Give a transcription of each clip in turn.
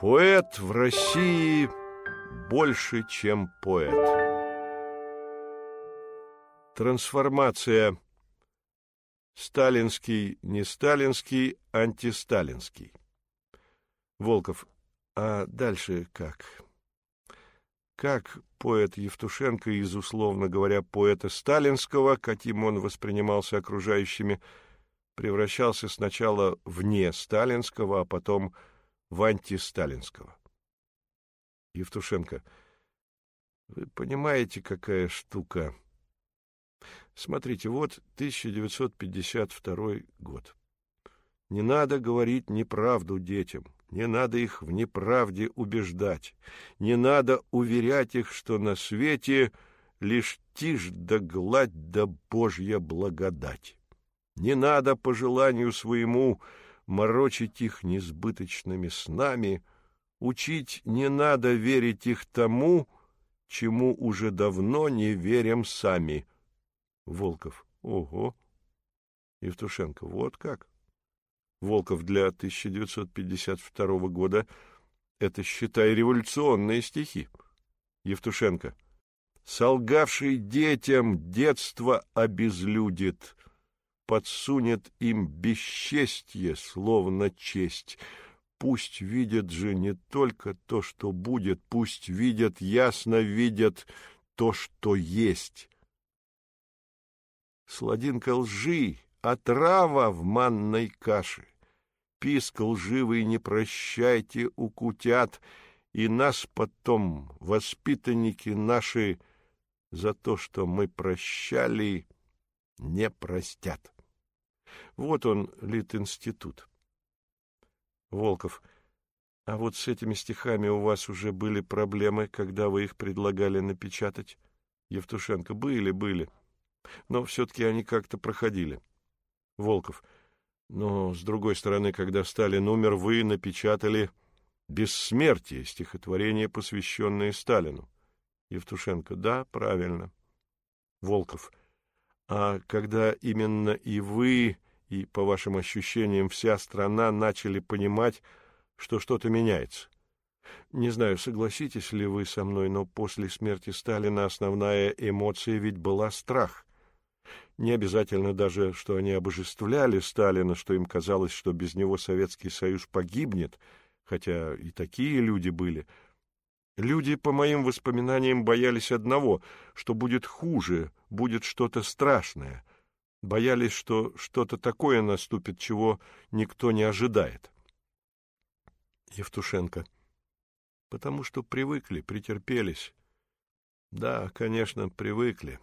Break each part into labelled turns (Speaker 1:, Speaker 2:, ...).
Speaker 1: Поэт в России больше, чем поэт. Трансформация сталинский, не сталинский, антисталинский. Волков. А дальше как? Как поэт Евтушенко из, условно говоря, поэта сталинского, каким он воспринимался окружающими, превращался сначала вне сталинского, а потом в антисталинского. Евтушенко. Вы понимаете, какая штука? Смотрите, вот 1952 год. Не надо говорить неправду детям, не надо их в неправде убеждать, не надо уверять их, что на свете лишь тишь да гладь да Божья благодать. Не надо по желанию своему морочить их несбыточными снами, учить не надо верить их тому, чему уже давно не верим сами. Волков. Ого. Евтушенко. Вот как. Волков для 1952 года это, считай, революционные стихи. Евтушенко. Солгавший детям детство обезлюдит, подсунет им бесчестье, словно честь. Пусть видят же не только то, что будет, пусть видят, ясно видят то, что есть. Сладинка лжи, отрава в манной каше. Писк лживый не прощайте, укутят, и нас потом, воспитанники наши, за то, что мы прощали, не простят. Вот он, Литинститут. Волков. А вот с этими стихами у вас уже были проблемы, когда вы их предлагали напечатать? Евтушенко. Были, были. Но все-таки они как-то проходили. Волков. Но, с другой стороны, когда Сталин умер, вы напечатали «Бессмертие» стихотворение, посвященное Сталину. Евтушенко. Да, правильно. Волков. А когда именно и вы, и, по вашим ощущениям, вся страна начали понимать, что что-то меняется? Не знаю, согласитесь ли вы со мной, но после смерти Сталина основная эмоция ведь была страх. Не обязательно даже, что они обожествляли Сталина, что им казалось, что без него Советский Союз погибнет, хотя и такие люди были — Люди, по моим воспоминаниям, боялись одного, что будет хуже, будет что-то страшное. Боялись, что что-то такое наступит, чего никто не ожидает. Евтушенко. Потому что привыкли, претерпелись. Да, конечно, привыкли.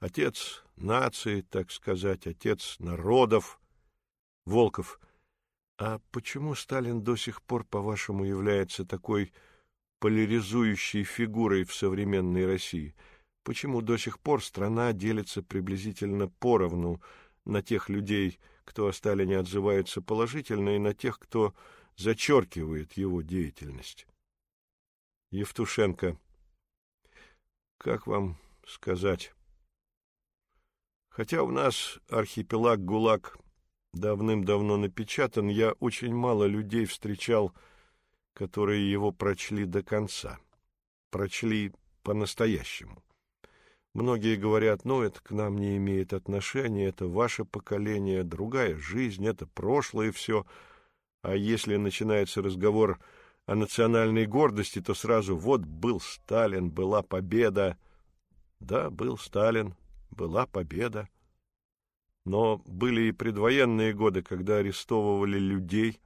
Speaker 1: Отец нации, так сказать, отец народов. Волков. А почему Сталин до сих пор, по-вашему, является такой поляризующей фигурой в современной России. Почему до сих пор страна делится приблизительно поровну на тех людей, кто о Сталине отзывается положительно, и на тех, кто зачеркивает его деятельность? Евтушенко. Как вам сказать? Хотя у нас архипелаг ГУЛАГ давным-давно напечатан, я очень мало людей встречал, которые его прочли до конца, прочли по-настоящему. Многие говорят, ну, это к нам не имеет отношения, это ваше поколение, другая жизнь, это прошлое все. А если начинается разговор о национальной гордости, то сразу вот был Сталин, была победа. Да, был Сталин, была победа. Но были и предвоенные годы, когда арестовывали людей,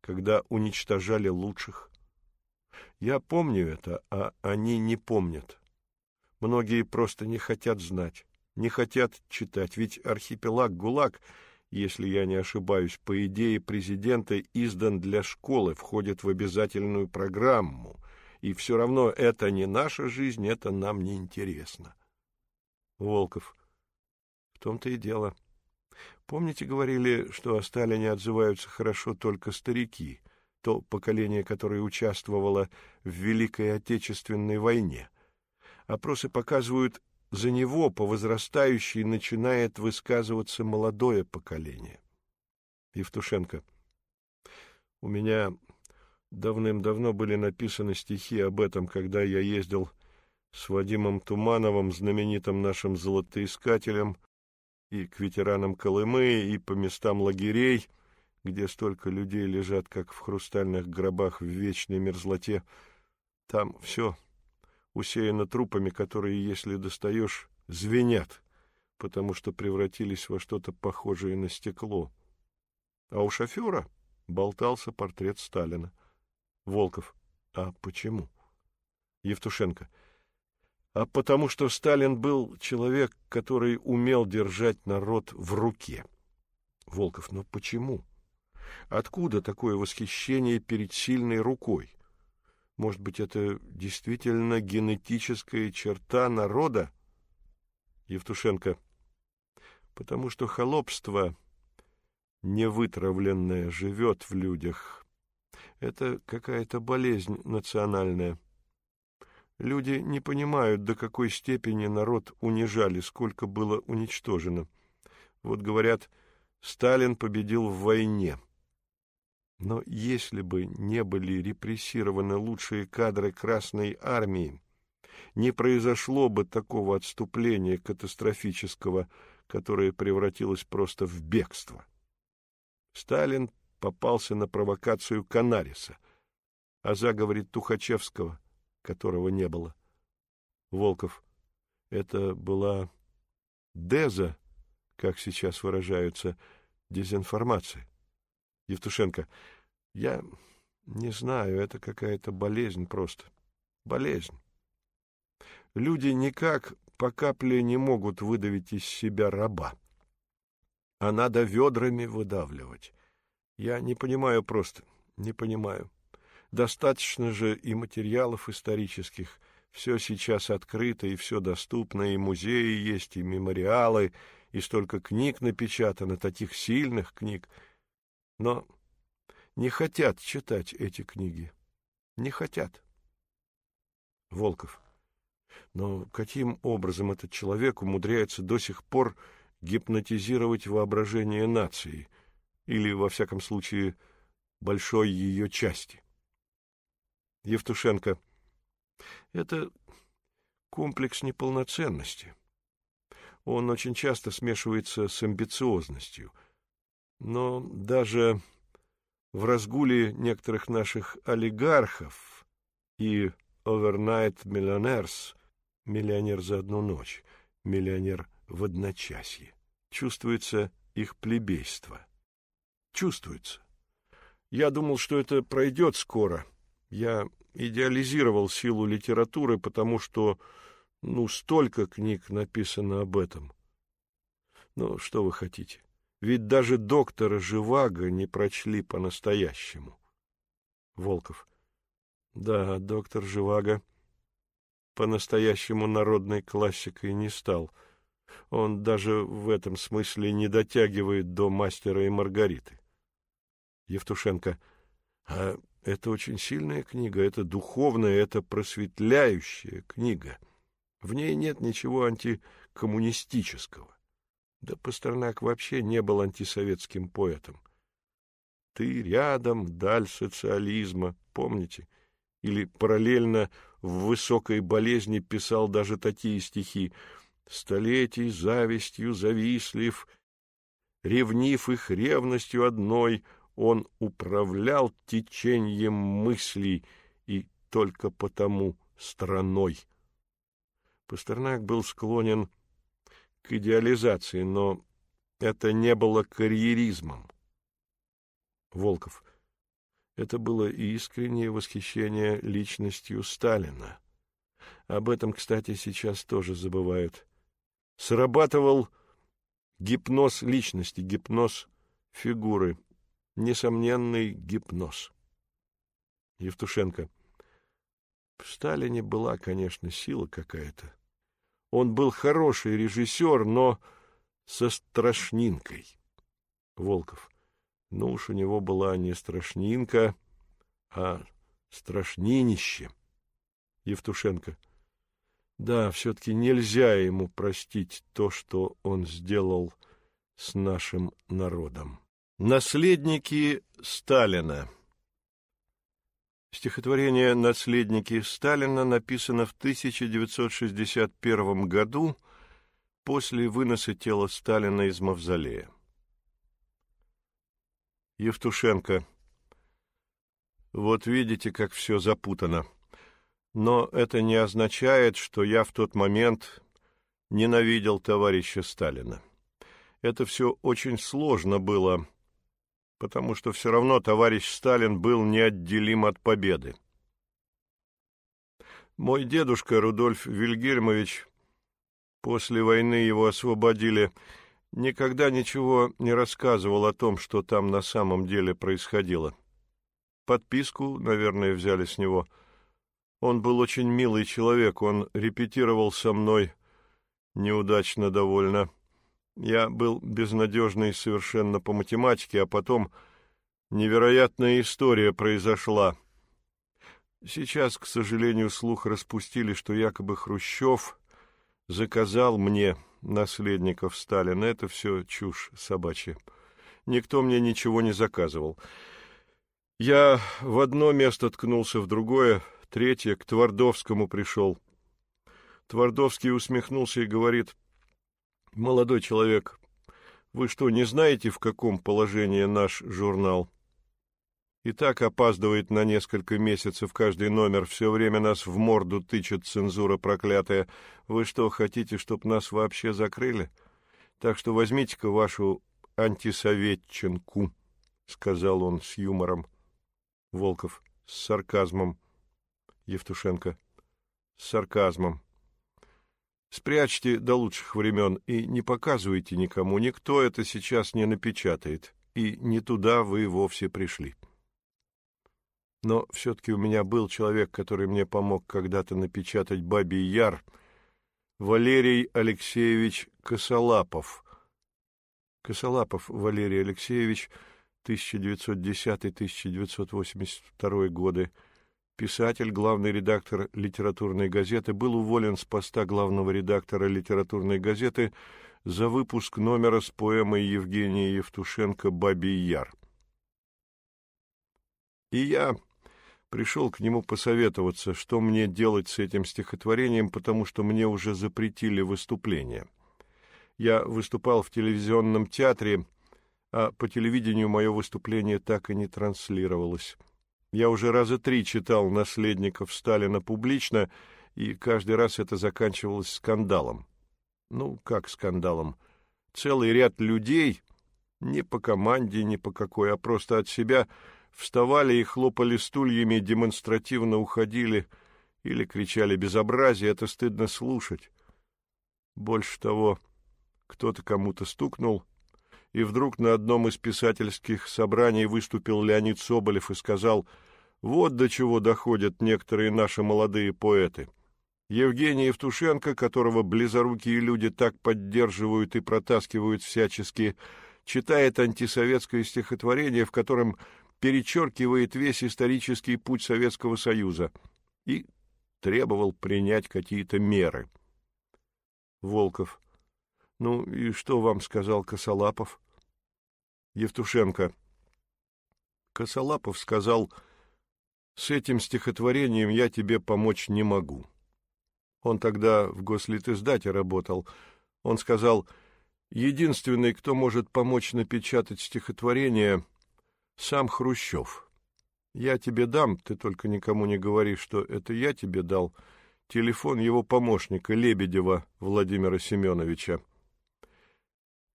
Speaker 1: когда уничтожали лучших. Я помню это, а они не помнят. Многие просто не хотят знать, не хотят читать, ведь архипелаг ГУЛАГ, если я не ошибаюсь, по идее президента издан для школы, входит в обязательную программу, и все равно это не наша жизнь, это нам не интересно. Волков. В том-то и дело. — Помните, говорили, что о Сталине отзываются хорошо только старики, то поколение, которое участвовало в Великой Отечественной войне. Опросы показывают, за него по возрастающей начинает высказываться молодое поколение. Евтушенко. У меня Давным-давно были написаны стихи об этом, когда я ездил с Вадимом Тумановым, знаменитым нашим золотоискателем, и к ветеранам Колымы, и по местам лагерей, где столько людей лежат, как в хрустальных гробах в вечной мерзлоте. Там все усеяно трупами, которые, если достаешь, звенят, потому что превратились во что-то похожее на стекло. А у шофера болтался портрет Сталина. Волков. А почему? Евтушенко. А потому что Сталин был человек, который умел держать народ в руке. Волков. Но почему? Откуда такое восхищение перед сильной рукой? Может быть, это действительно генетическая черта народа? Евтушенко. Потому что холопство невытравленное живет в людях. Это какая-то болезнь национальная. Люди не понимают, до какой степени народ унижали, сколько было уничтожено. Вот говорят, Сталин победил в войне. Но если бы не были репрессированы лучшие кадры Красной Армии, не произошло бы такого отступления катастрофического, которое превратилось просто в бегство. Сталин попался на провокацию Канариса, о заговоре Тухачевского, которого не было. Волков. Это была деза, как сейчас выражаются, дезинформация. Евтушенко. Я не знаю, это какая-то болезнь просто. Болезнь. Люди никак по капле не могут выдавить из себя раба. А надо ведрами выдавливать. Я не понимаю просто, не понимаю. Достаточно же и материалов исторических. Все сейчас открыто и все доступно, и музеи есть, и мемориалы, и столько книг напечатано, таких сильных книг — но не хотят читать эти книги. Не хотят. Волков. Но каким образом этот человек умудряется до сих пор гипнотизировать воображение нации, или, во всяком случае, большой ее части? Евтушенко. Это комплекс неполноценности. Он очень часто смешивается с амбициозностью — но даже в разгуле некоторых наших олигархов и overnight millionaires, миллионер за одну ночь, миллионер в одночасье, чувствуется их плебейство. Чувствуется. Я думал, что это пройдет скоро. Я идеализировал силу литературы, потому что, ну, столько книг написано об этом. Ну, что вы хотите? Ведь даже доктора Живаго не прочли по-настоящему. Волков. Да, доктор Живаго по-настоящему народной классикой не стал. Он даже в этом смысле не дотягивает до мастера и Маргариты. Евтушенко. А это очень сильная книга, это духовная, это просветляющая книга. В ней нет ничего антикоммунистического. Да Пастернак вообще не был антисоветским поэтом. «Ты рядом, даль социализма», помните? Или параллельно в «Высокой болезни» писал даже такие стихи «Столетий завистью завистлив, ревнив их ревностью одной, он управлял течением мыслей и только потому страной». Пастернак был склонен к идеализации, но это не было карьеризмом. Волков. Это было искреннее восхищение личностью Сталина. Об этом, кстати, сейчас тоже забывают. Срабатывал гипноз личности, гипноз фигуры, несомненный гипноз. Евтушенко. В Сталине была, конечно, сила какая-то. Он был хороший режиссер, но со страшнинкой. Волков. Ну уж у него была не страшнинка, а страшнинище. Евтушенко. Да, все-таки нельзя ему простить то, что он сделал с нашим народом. Наследники Сталина Стихотворение «Наследники Сталина» написано в 1961 году после выноса тела Сталина из мавзолея. Евтушенко. Вот видите, как все запутано. Но это не означает, что я в тот момент ненавидел товарища Сталина. Это все очень сложно было, потому что все равно товарищ Сталин был неотделим от победы. Мой дедушка Рудольф Вильгельмович, после войны его освободили, никогда ничего не рассказывал о том, что там на самом деле происходило. Подписку, наверное, взяли с него. Он был очень милый человек, он репетировал со мной неудачно довольно. Я был безнадежный совершенно по математике, а потом невероятная история произошла. Сейчас, к сожалению, слух распустили, что якобы Хрущев заказал мне наследников Сталина. Это все чушь собачья. Никто мне ничего не заказывал. Я в одно место ткнулся, в другое, третье, к Твардовскому пришел. Твардовский усмехнулся и говорит — Молодой человек, вы что, не знаете, в каком положении наш журнал? И так опаздывает на несколько месяцев каждый номер, все время нас в морду тычет цензура проклятая. Вы что, хотите, чтоб нас вообще закрыли? Так что возьмите-ка вашу антисоветченку, — сказал он с юмором. Волков с сарказмом. Евтушенко с сарказмом. Спрячьте до лучших времен и не показывайте никому, никто это сейчас не напечатает, и не туда вы вовсе пришли. Но все-таки у меня был человек, который мне помог когда-то напечатать «Бабий Яр», Валерий Алексеевич Косолапов. Косолапов Валерий Алексеевич, 1910-1982 годы, Писатель, главный редактор литературной газеты, был уволен с поста главного редактора литературной газеты за выпуск номера с поэмой Евгения Евтушенко «Бабий Яр». И я пришел к нему посоветоваться, что мне делать с этим стихотворением, потому что мне уже запретили выступление. Я выступал в телевизионном театре, а по телевидению мое выступление так и не транслировалось. Я уже раза три читал «Наследников Сталина» публично, и каждый раз это заканчивалось скандалом. Ну, как скандалом? Целый ряд людей, не по команде, ни по какой, а просто от себя, вставали и хлопали стульями, демонстративно уходили или кричали «безобразие», это стыдно слушать. Больше того, кто-то кому-то стукнул, и вдруг на одном из писательских собраний выступил Леонид Соболев и сказал «Вот до чего доходят некоторые наши молодые поэты». Евгений Евтушенко, которого близорукие люди так поддерживают и протаскивают всячески, читает антисоветское стихотворение, в котором перечеркивает весь исторический путь Советского Союза и требовал принять какие-то меры. Волков. Ну и что вам сказал Косолапов? Евтушенко. Косолапов сказал, с этим стихотворением я тебе помочь не могу. Он тогда в гослитиздате работал. Он сказал, единственный, кто может помочь напечатать стихотворение, сам Хрущев. Я тебе дам, ты только никому не говори, что это я тебе дал, телефон его помощника Лебедева Владимира Семеновича.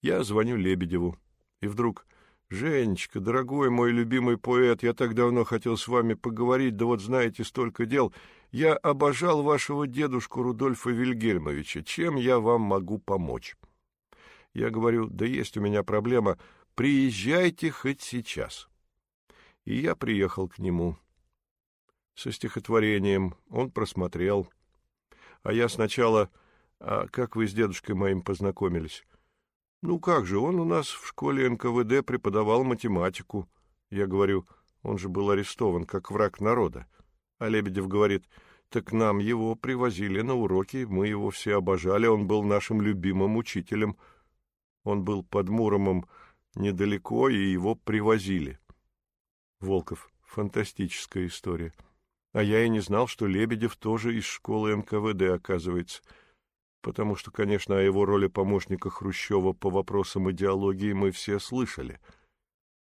Speaker 1: Я звоню Лебедеву, и вдруг... «Женечка, дорогой мой любимый поэт, я так давно хотел с вами поговорить, да вот знаете, столько дел. Я обожал вашего дедушку Рудольфа Вильгельмовича. Чем я вам могу помочь?» Я говорю, «Да есть у меня проблема. Приезжайте хоть сейчас». И я приехал к нему со стихотворением. Он просмотрел. А я сначала... «А как вы с дедушкой моим познакомились?» Ну как же, он у нас в школе НКВД преподавал математику. Я говорю, он же был арестован как враг народа. А Лебедев говорит, так нам его привозили на уроки, мы его все обожали, он был нашим любимым учителем. Он был под Муромом недалеко, и его привозили. Волков Фантастическая история. А я и не знал, что Лебедев тоже из школы НКВД, оказывается. Потому что, конечно, о его роли помощника Хрущева по вопросам идеологии мы все слышали.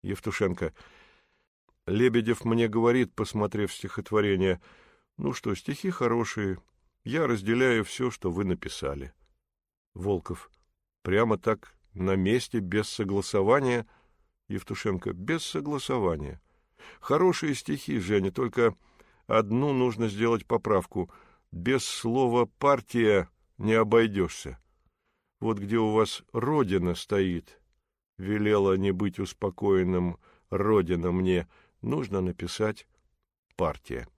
Speaker 1: Евтушенко. Лебедев мне говорит, посмотрев стихотворение, «Ну что, стихи хорошие, я разделяю все, что вы написали». Волков. Прямо так, на месте, без согласования. Евтушенко. Без согласования. Хорошие стихи, Женя, только одну нужно сделать поправку. Без слова «партия» не обойдешься. Вот где у вас Родина стоит, велела не быть успокоенным Родина мне — нужно написать «партия».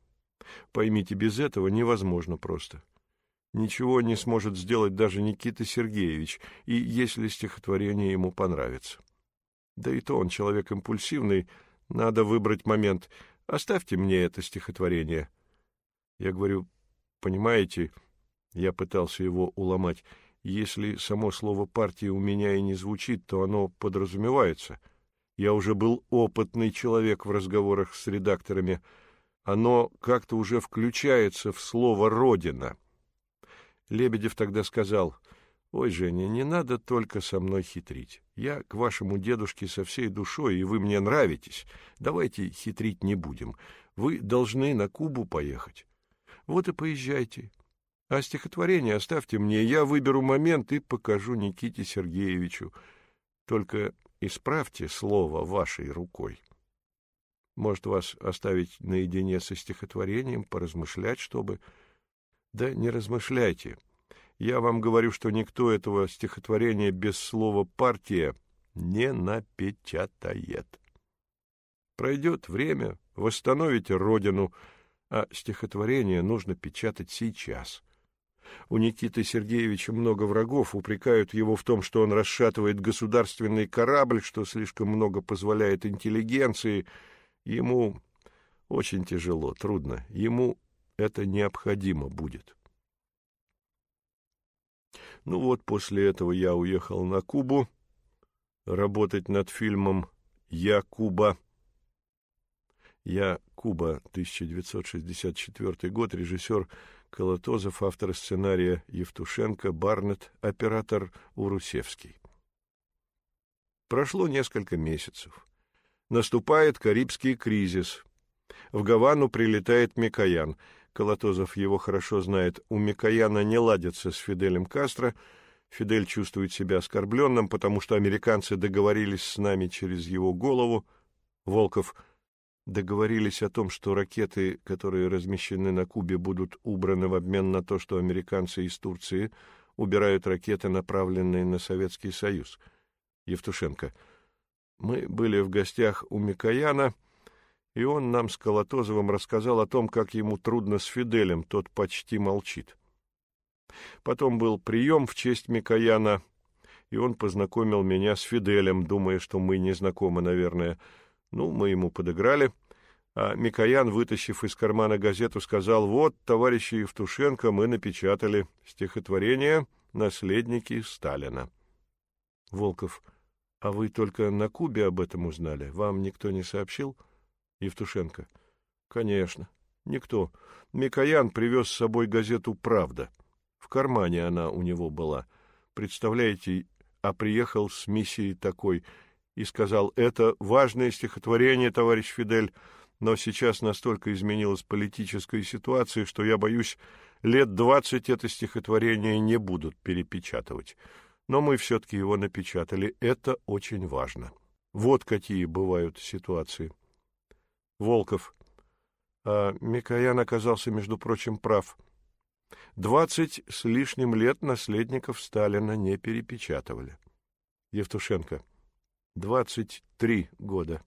Speaker 1: Поймите, без этого невозможно просто. Ничего не сможет сделать даже Никита Сергеевич, и если стихотворение ему понравится. Да и то он человек импульсивный, надо выбрать момент. Оставьте мне это стихотворение. Я говорю, понимаете, я пытался его уломать, если само слово «партия» у меня и не звучит, то оно подразумевается — я уже был опытный человек в разговорах с редакторами. Оно как-то уже включается в слово «родина». Лебедев тогда сказал, «Ой, Женя, не надо только со мной хитрить. Я к вашему дедушке со всей душой, и вы мне нравитесь. Давайте хитрить не будем. Вы должны на Кубу поехать. Вот и поезжайте. А стихотворение оставьте мне, я выберу момент и покажу Никите Сергеевичу. Только Исправьте слово вашей рукой. Может, вас оставить наедине со стихотворением, поразмышлять, чтобы... Да не размышляйте. Я вам говорю, что никто этого стихотворения без слова «партия» не напечатает. Пройдет время, восстановите родину, а стихотворение нужно печатать сейчас — у Никиты Сергеевича много врагов, упрекают его в том, что он расшатывает государственный корабль, что слишком много позволяет интеллигенции. Ему очень тяжело, трудно. Ему это необходимо будет. Ну вот, после этого я уехал на Кубу работать над фильмом «Я Куба». «Я Куба», 1964 год, режиссер Колотозов, автор сценария Евтушенко, Барнет, оператор Урусевский. Прошло несколько месяцев. Наступает Карибский кризис. В Гавану прилетает Микоян. Колотозов его хорошо знает. У Микояна не ладится с Фиделем Кастро. Фидель чувствует себя оскорбленным, потому что американцы договорились с нами через его голову. Волков – договорились о том, что ракеты, которые размещены на Кубе, будут убраны в обмен на то, что американцы из Турции убирают ракеты, направленные на Советский Союз. Евтушенко. Мы были в гостях у Микояна, и он нам с Колотозовым рассказал о том, как ему трудно с Фиделем, тот почти молчит. Потом был прием в честь Микояна, и он познакомил меня с Фиделем, думая, что мы не знакомы, наверное, — ну, мы ему подыграли, а Микоян, вытащив из кармана газету, сказал, «Вот, товарищи Евтушенко, мы напечатали стихотворение «Наследники Сталина». Волков, а вы только на Кубе об этом узнали? Вам никто не сообщил? Евтушенко, конечно, никто. Микоян привез с собой газету «Правда». В кармане она у него была. Представляете, а приехал с миссией такой – и сказал, «Это важное стихотворение, товарищ Фидель, но сейчас настолько изменилась политическая ситуация, что я боюсь, лет двадцать это стихотворение не будут перепечатывать. Но мы все-таки его напечатали. Это очень важно. Вот какие бывают ситуации. Волков. А Микоян оказался, между прочим, прав. Двадцать с лишним лет наследников Сталина не перепечатывали. Евтушенко. Двадцать три года.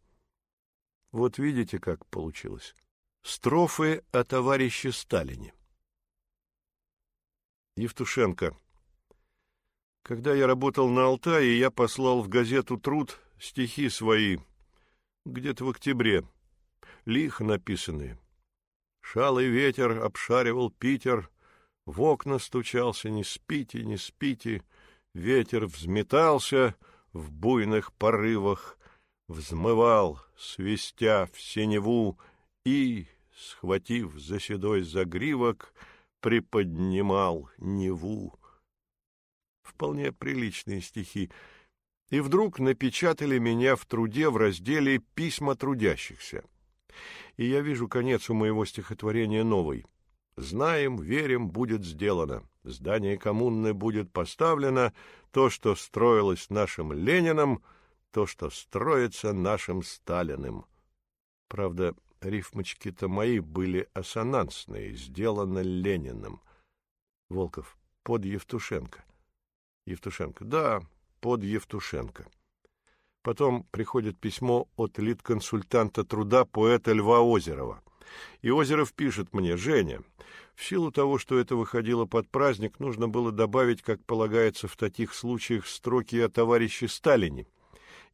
Speaker 1: Вот видите, как получилось. Строфы о товарище Сталине. Евтушенко. Когда я работал на Алтае, я послал в газету «Труд» стихи свои, где-то в октябре, лихо написанные. Шалый ветер обшаривал Питер, в окна стучался, не спите, не спите, ветер взметался — в буйных порывах взмывал, свистя в синеву, и, схватив за седой загривок, приподнимал Неву. Вполне приличные стихи. И вдруг напечатали меня в труде в разделе «Письма трудящихся». И я вижу конец у моего стихотворения новый. «Знаем, верим, будет сделано. Здание коммуны будет поставлено. То, что строилось нашим Лениным, то, что строится нашим Сталиным». Правда, рифмочки-то мои были ассонансные, сделано Лениным. Волков, под Евтушенко. Евтушенко, да, под Евтушенко. Потом приходит письмо от лид-консультанта труда поэта Льва Озерова. И Озеров пишет мне, «Женя, в силу того, что это выходило под праздник, нужно было добавить, как полагается в таких случаях, строки о товарище Сталине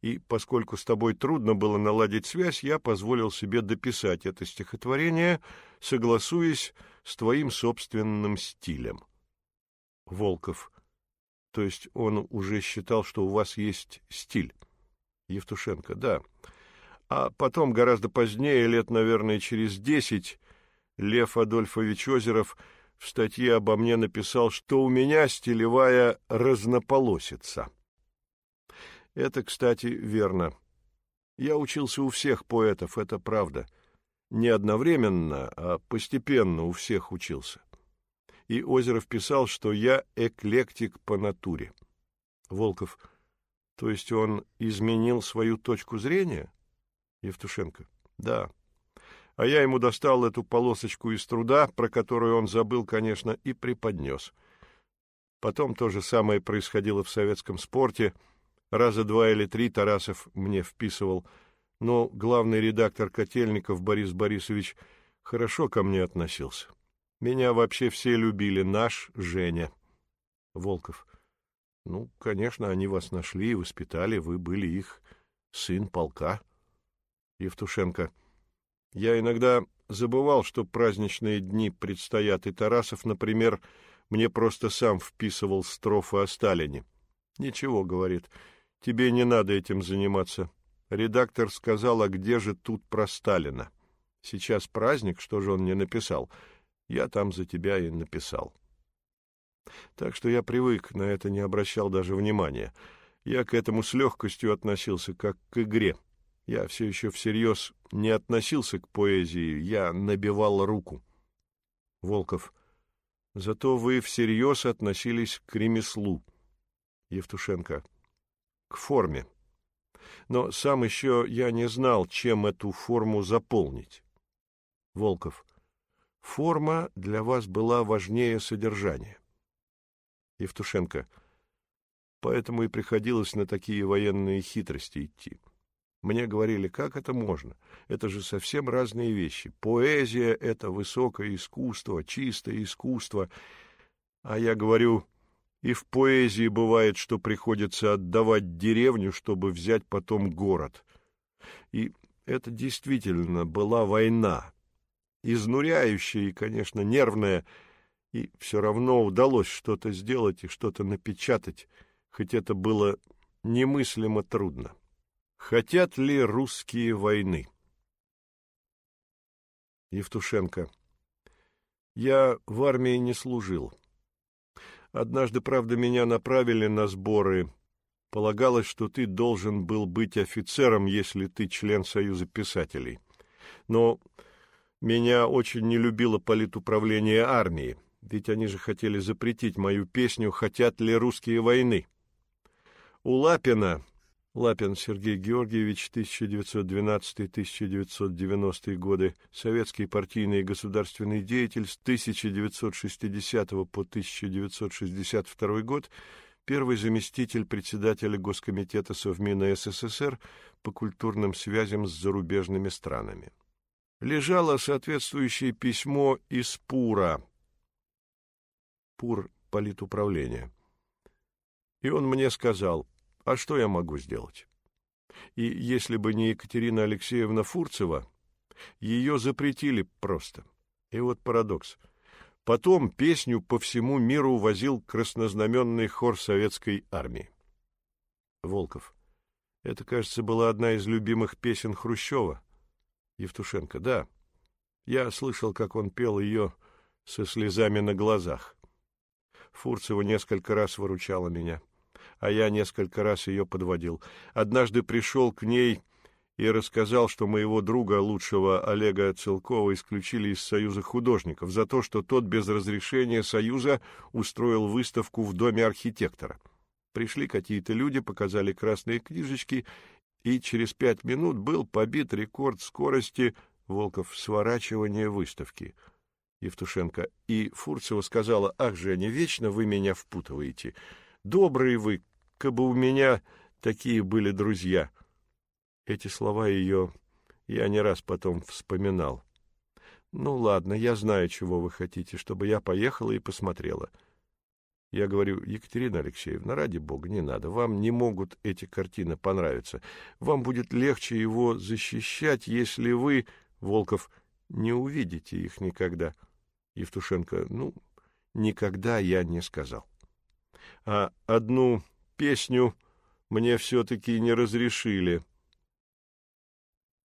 Speaker 1: и поскольку с тобой трудно было наладить связь, я позволил себе дописать это стихотворение, согласуясь с твоим собственным стилем. Волков. То есть он уже считал, что у вас есть стиль. Евтушенко. Да. А потом, гораздо позднее, лет, наверное, через десять, Лев Адольфович Озеров в статье обо мне написал, что у меня стилевая разнополосица. Это, кстати, верно. Я учился у всех поэтов, это правда. Не одновременно, а постепенно у всех учился. И Озеров писал, что я эклектик по натуре. Волков, то есть он изменил свою точку зрения? Евтушенко, да. А я ему достал эту полосочку из труда, про которую он забыл, конечно, и преподнес. Потом то же самое происходило в советском спорте — Раза два или три Тарасов мне вписывал, но главный редактор Котельников Борис Борисович хорошо ко мне относился. Меня вообще все любили, наш Женя. Волков. Ну, конечно, они вас нашли и воспитали, вы были их сын полка. Евтушенко. Я иногда забывал, что праздничные дни предстоят, и Тарасов, например, мне просто сам вписывал строфы о Сталине. Ничего, говорит, — Тебе не надо этим заниматься. Редактор сказал, а где же тут про Сталина? Сейчас праздник, что же он не написал? Я там за тебя и написал. Так что я привык, на это не обращал даже внимания. Я к этому с легкостью относился, как к игре. Я все еще всерьез не относился к поэзии, я набивал руку. Волков. Зато вы всерьез относились к ремеслу. Евтушенко к форме. Но сам еще я не знал, чем эту форму заполнить. Волков. Форма для вас была важнее содержания. Евтушенко. Поэтому и приходилось на такие военные хитрости идти. Мне говорили, как это можно? Это же совсем разные вещи. Поэзия — это высокое искусство, чистое искусство. А я говорю, и в поэзии бывает, что приходится отдавать деревню, чтобы взять потом город. И это действительно была война, изнуряющая и, конечно, нервная, и все равно удалось что-то сделать и что-то напечатать, хоть это было немыслимо трудно. Хотят ли русские войны? Евтушенко. Я в армии не служил. Однажды, правда, меня направили на сборы. Полагалось, что ты должен был быть офицером, если ты член Союза писателей. Но меня очень не любило политуправление армии, ведь они же хотели запретить мою песню «Хотят ли русские войны?». У Лапина Лапин Сергей Георгиевич, 1912-1990 годы, советский партийный и государственный деятель с 1960 по 1962 год, первый заместитель председателя Госкомитета Совмина СССР по культурным связям с зарубежными странами. Лежало соответствующее письмо из Пура, Пур политуправления. И он мне сказал, а что я могу сделать? И если бы не Екатерина Алексеевна Фурцева, ее запретили просто. И вот парадокс. Потом песню по всему миру возил краснознаменный хор советской армии. Волков. Это, кажется, была одна из любимых песен Хрущева. Евтушенко. Да. Я слышал, как он пел ее со слезами на глазах. Фурцева несколько раз выручала меня, а я несколько раз ее подводил. Однажды пришел к ней и рассказал, что моего друга, лучшего Олега Целкова, исключили из Союза художников за то, что тот без разрешения Союза устроил выставку в доме архитектора. Пришли какие-то люди, показали красные книжечки, и через пять минут был побит рекорд скорости Волков сворачивания выставки. Евтушенко. И Фурцева сказала, «Ах, Женя, вечно вы меня впутываете. Добрые вы, кабы у меня такие были друзья». Эти слова ее я не раз потом вспоминал. Ну ладно, я знаю, чего вы хотите, чтобы я поехала и посмотрела. Я говорю, Екатерина Алексеевна, ради бога, не надо. Вам не могут эти картины понравиться. Вам будет легче его защищать, если вы, Волков, не увидите их никогда. Евтушенко, ну, никогда я не сказал. А одну песню мне все-таки не разрешили.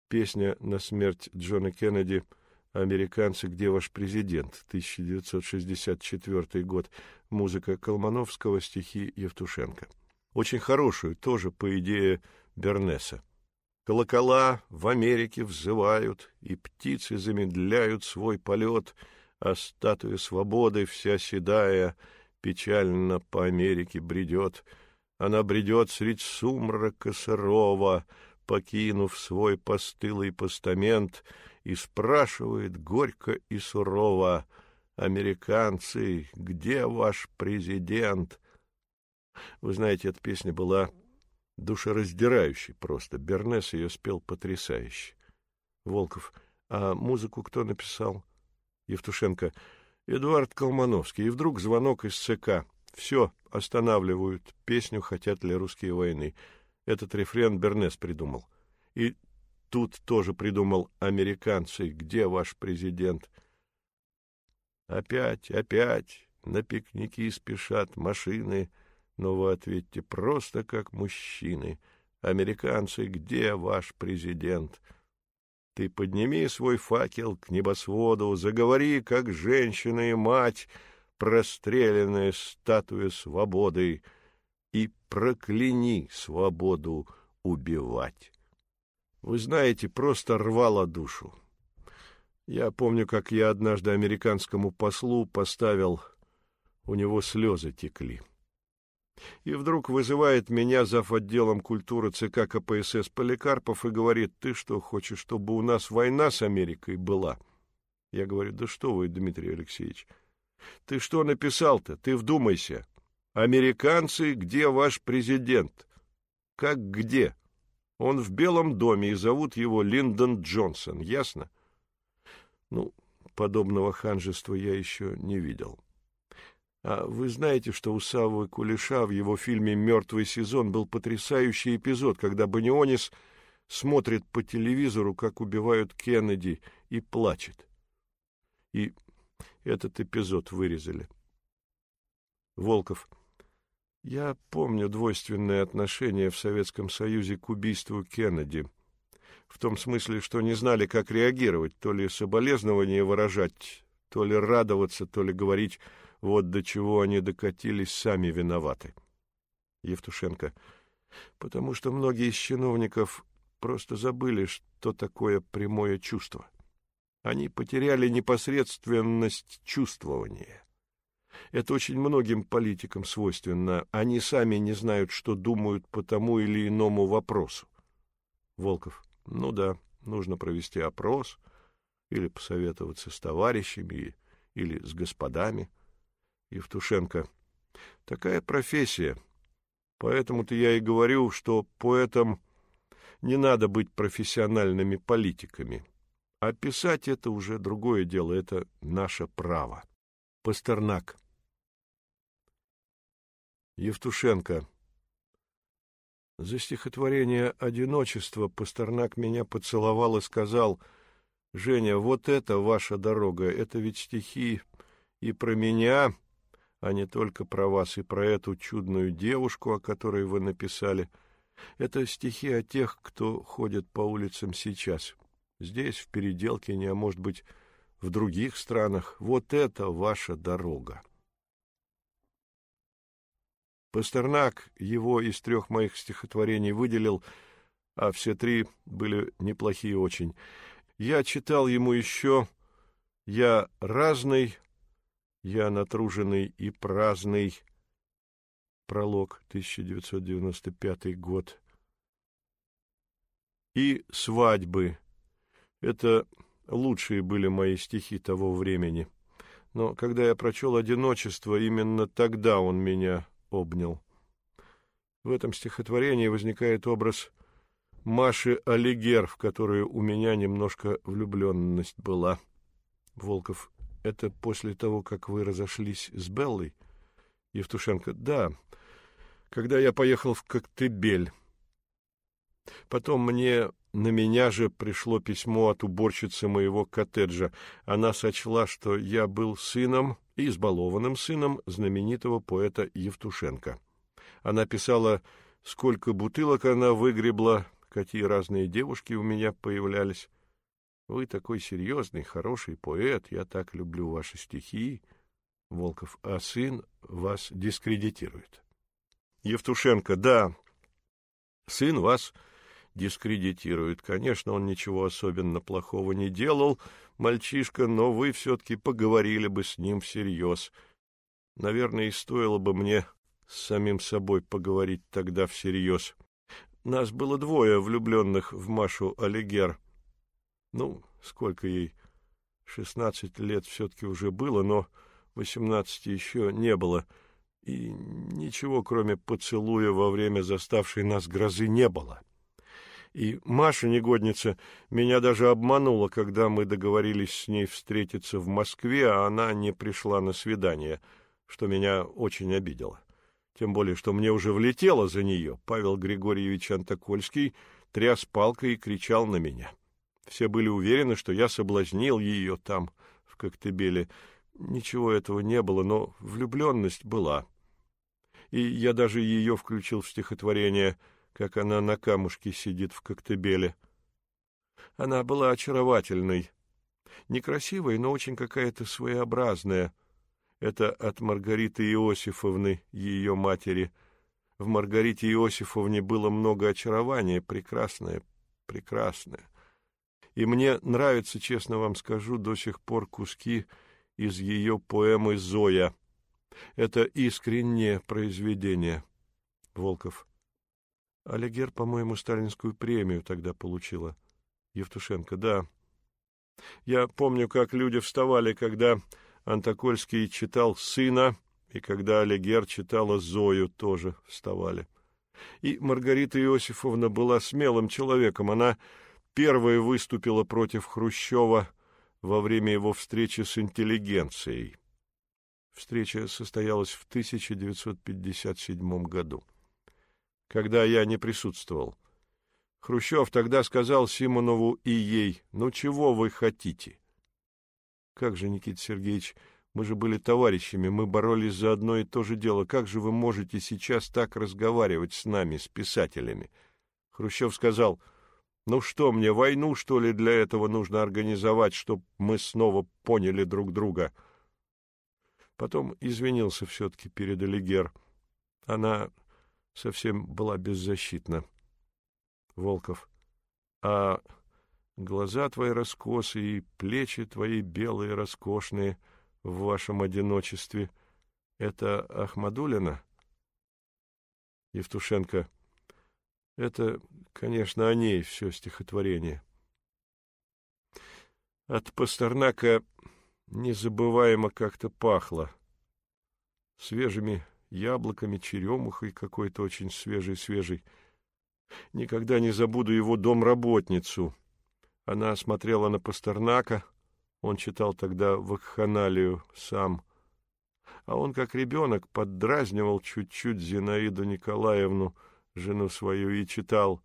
Speaker 1: Песня на смерть Джона Кеннеди «Американцы, где ваш президент?» 1964 год. Музыка Колмановского, стихи Евтушенко. Очень хорошую, тоже, по идее, Бернеса. Колокола в Америке взывают, и птицы замедляют свой полет, а статуя свободы вся седая печально по Америке бредет. Она бредет средь сумрака сырого, покинув свой постылый постамент, и спрашивает горько и сурово, «Американцы, где ваш президент?» Вы знаете, эта песня была душераздирающей просто. Бернес ее спел потрясающе. Волков, а музыку кто написал? Евтушенко, Эдуард Колмановский. И вдруг звонок из ЦК. Все, останавливают песню «Хотят ли русские войны». Этот рефрен Бернес придумал. И тут тоже придумал американцы. Где ваш президент? Опять, опять на пикники спешат машины, но вы ответьте просто как мужчины. Американцы, где ваш президент? Ты подними свой факел к небосводу, заговори, как женщина и мать, простреленная статуя свободы — и прокляни свободу убивать. Вы знаете, просто рвало душу. Я помню, как я однажды американскому послу поставил, у него слезы текли. И вдруг вызывает меня зав. отделом культуры ЦК КПСС Поликарпов и говорит, ты что, хочешь, чтобы у нас война с Америкой была? Я говорю, да что вы, Дмитрий Алексеевич, ты что написал-то? Ты вдумайся. «Американцы, где ваш президент?» «Как где?» «Он в Белом доме, и зовут его Линдон Джонсон, ясно?» «Ну, подобного ханжества я еще не видел». А вы знаете, что у Саввы Кулеша в его фильме «Мертвый сезон» был потрясающий эпизод, когда Банионис смотрит по телевизору, как убивают Кеннеди, и плачет. И этот эпизод вырезали. Волков. Я помню двойственное отношение в Советском Союзе к убийству Кеннеди. В том смысле, что не знали, как реагировать, то ли соболезнования выражать, то ли радоваться, то ли говорить, вот до чего они докатились, сами виноваты. Евтушенко. Потому что многие из чиновников просто забыли, что такое прямое чувство. Они потеряли непосредственность чувствования. Это очень многим политикам свойственно. Они сами не знают, что думают по тому или иному вопросу. Волков. Ну да, нужно провести опрос или посоветоваться с товарищами или с господами. Евтушенко. Такая профессия. Поэтому-то я и говорю, что поэтам не надо быть профессиональными политиками. А писать это уже другое дело, это наше право. Пастернак. Евтушенко. За стихотворение «Одиночество» Пастернак меня поцеловал и сказал, «Женя, вот это ваша дорога, это ведь стихи и про меня, а не только про вас и про эту чудную девушку, о которой вы написали. Это стихи о тех, кто ходит по улицам сейчас, здесь, в Переделкине, а может быть, в других странах. Вот это ваша дорога. Пастернак его из трех моих стихотворений выделил, а все три были неплохие очень. Я читал ему еще «Я разный, я натруженный и праздный». Пролог, 1995 год. И «Свадьбы». Это лучшие были мои стихи того времени. Но когда я прочел «Одиночество», именно тогда он меня обнял. В этом стихотворении возникает образ Маши Алигер, в которую у меня немножко влюбленность была. Волков, это после того, как вы разошлись с Беллой? Евтушенко, да, когда я поехал в Коктебель. Потом мне на меня же пришло письмо от уборщицы моего коттеджа. Она сочла, что я был сыном избалованным сыном знаменитого поэта Евтушенко. Она писала, сколько бутылок она выгребла, какие разные девушки у меня появлялись. Вы такой серьезный, хороший поэт, я так люблю ваши стихи. Волков, а сын вас дискредитирует. Евтушенко, да, сын вас дискредитирует. Конечно, он ничего особенно плохого не делал, мальчишка, но вы все-таки поговорили бы с ним всерьез. Наверное, и стоило бы мне с самим собой поговорить тогда всерьез. Нас было двое влюбленных в Машу Алигер. Ну, сколько ей? Шестнадцать лет все-таки уже было, но восемнадцати еще не было. И ничего, кроме поцелуя во время заставшей нас грозы, не было. И Маша, негодница, меня даже обманула, когда мы договорились с ней встретиться в Москве, а она не пришла на свидание, что меня очень обидело. Тем более, что мне уже влетело за нее. Павел Григорьевич Антокольский тряс палкой и кричал на меня. Все были уверены, что я соблазнил ее там, в Коктебеле. Ничего этого не было, но влюбленность была. И я даже ее включил в стихотворение — как она на камушке сидит в коктебеле. Она была очаровательной, некрасивой, но очень какая-то своеобразная. Это от Маргариты Иосифовны, ее матери. В Маргарите Иосифовне было много очарования, прекрасное, прекрасное. И мне нравятся, честно вам скажу, до сих пор куски из ее поэмы «Зоя». Это искреннее произведение. Волков. Алигер, по-моему, сталинскую премию тогда получила. Евтушенко, да. Я помню, как люди вставали, когда Антокольский читал «Сына», и когда Алигер читала «Зою», тоже вставали. И Маргарита Иосифовна была смелым человеком. Она первая выступила против Хрущева во время его встречи с интеллигенцией. Встреча состоялась в 1957 году когда я не присутствовал. Хрущев тогда сказал Симонову и ей, «Ну чего вы хотите?» «Как же, Никита Сергеевич, мы же были товарищами, мы боролись за одно и то же дело. Как же вы можете сейчас так разговаривать с нами, с писателями?» Хрущев сказал, «Ну что мне, войну, что ли, для этого нужно организовать, чтобы мы снова поняли друг друга?» Потом извинился все-таки перед Элигер. Она совсем была беззащитна. Волков. А глаза твои раскосые и плечи твои белые роскошные в вашем одиночестве — это Ахмадулина? Евтушенко. Это, конечно, о ней все стихотворение. От Пастернака незабываемо как-то пахло. Свежими яблоками, черемухой какой-то очень свежий-свежий. Никогда не забуду его домработницу. Она смотрела на Пастернака, он читал тогда вакханалию сам. А он, как ребенок, поддразнивал чуть-чуть Зинаиду Николаевну, жену свою, и читал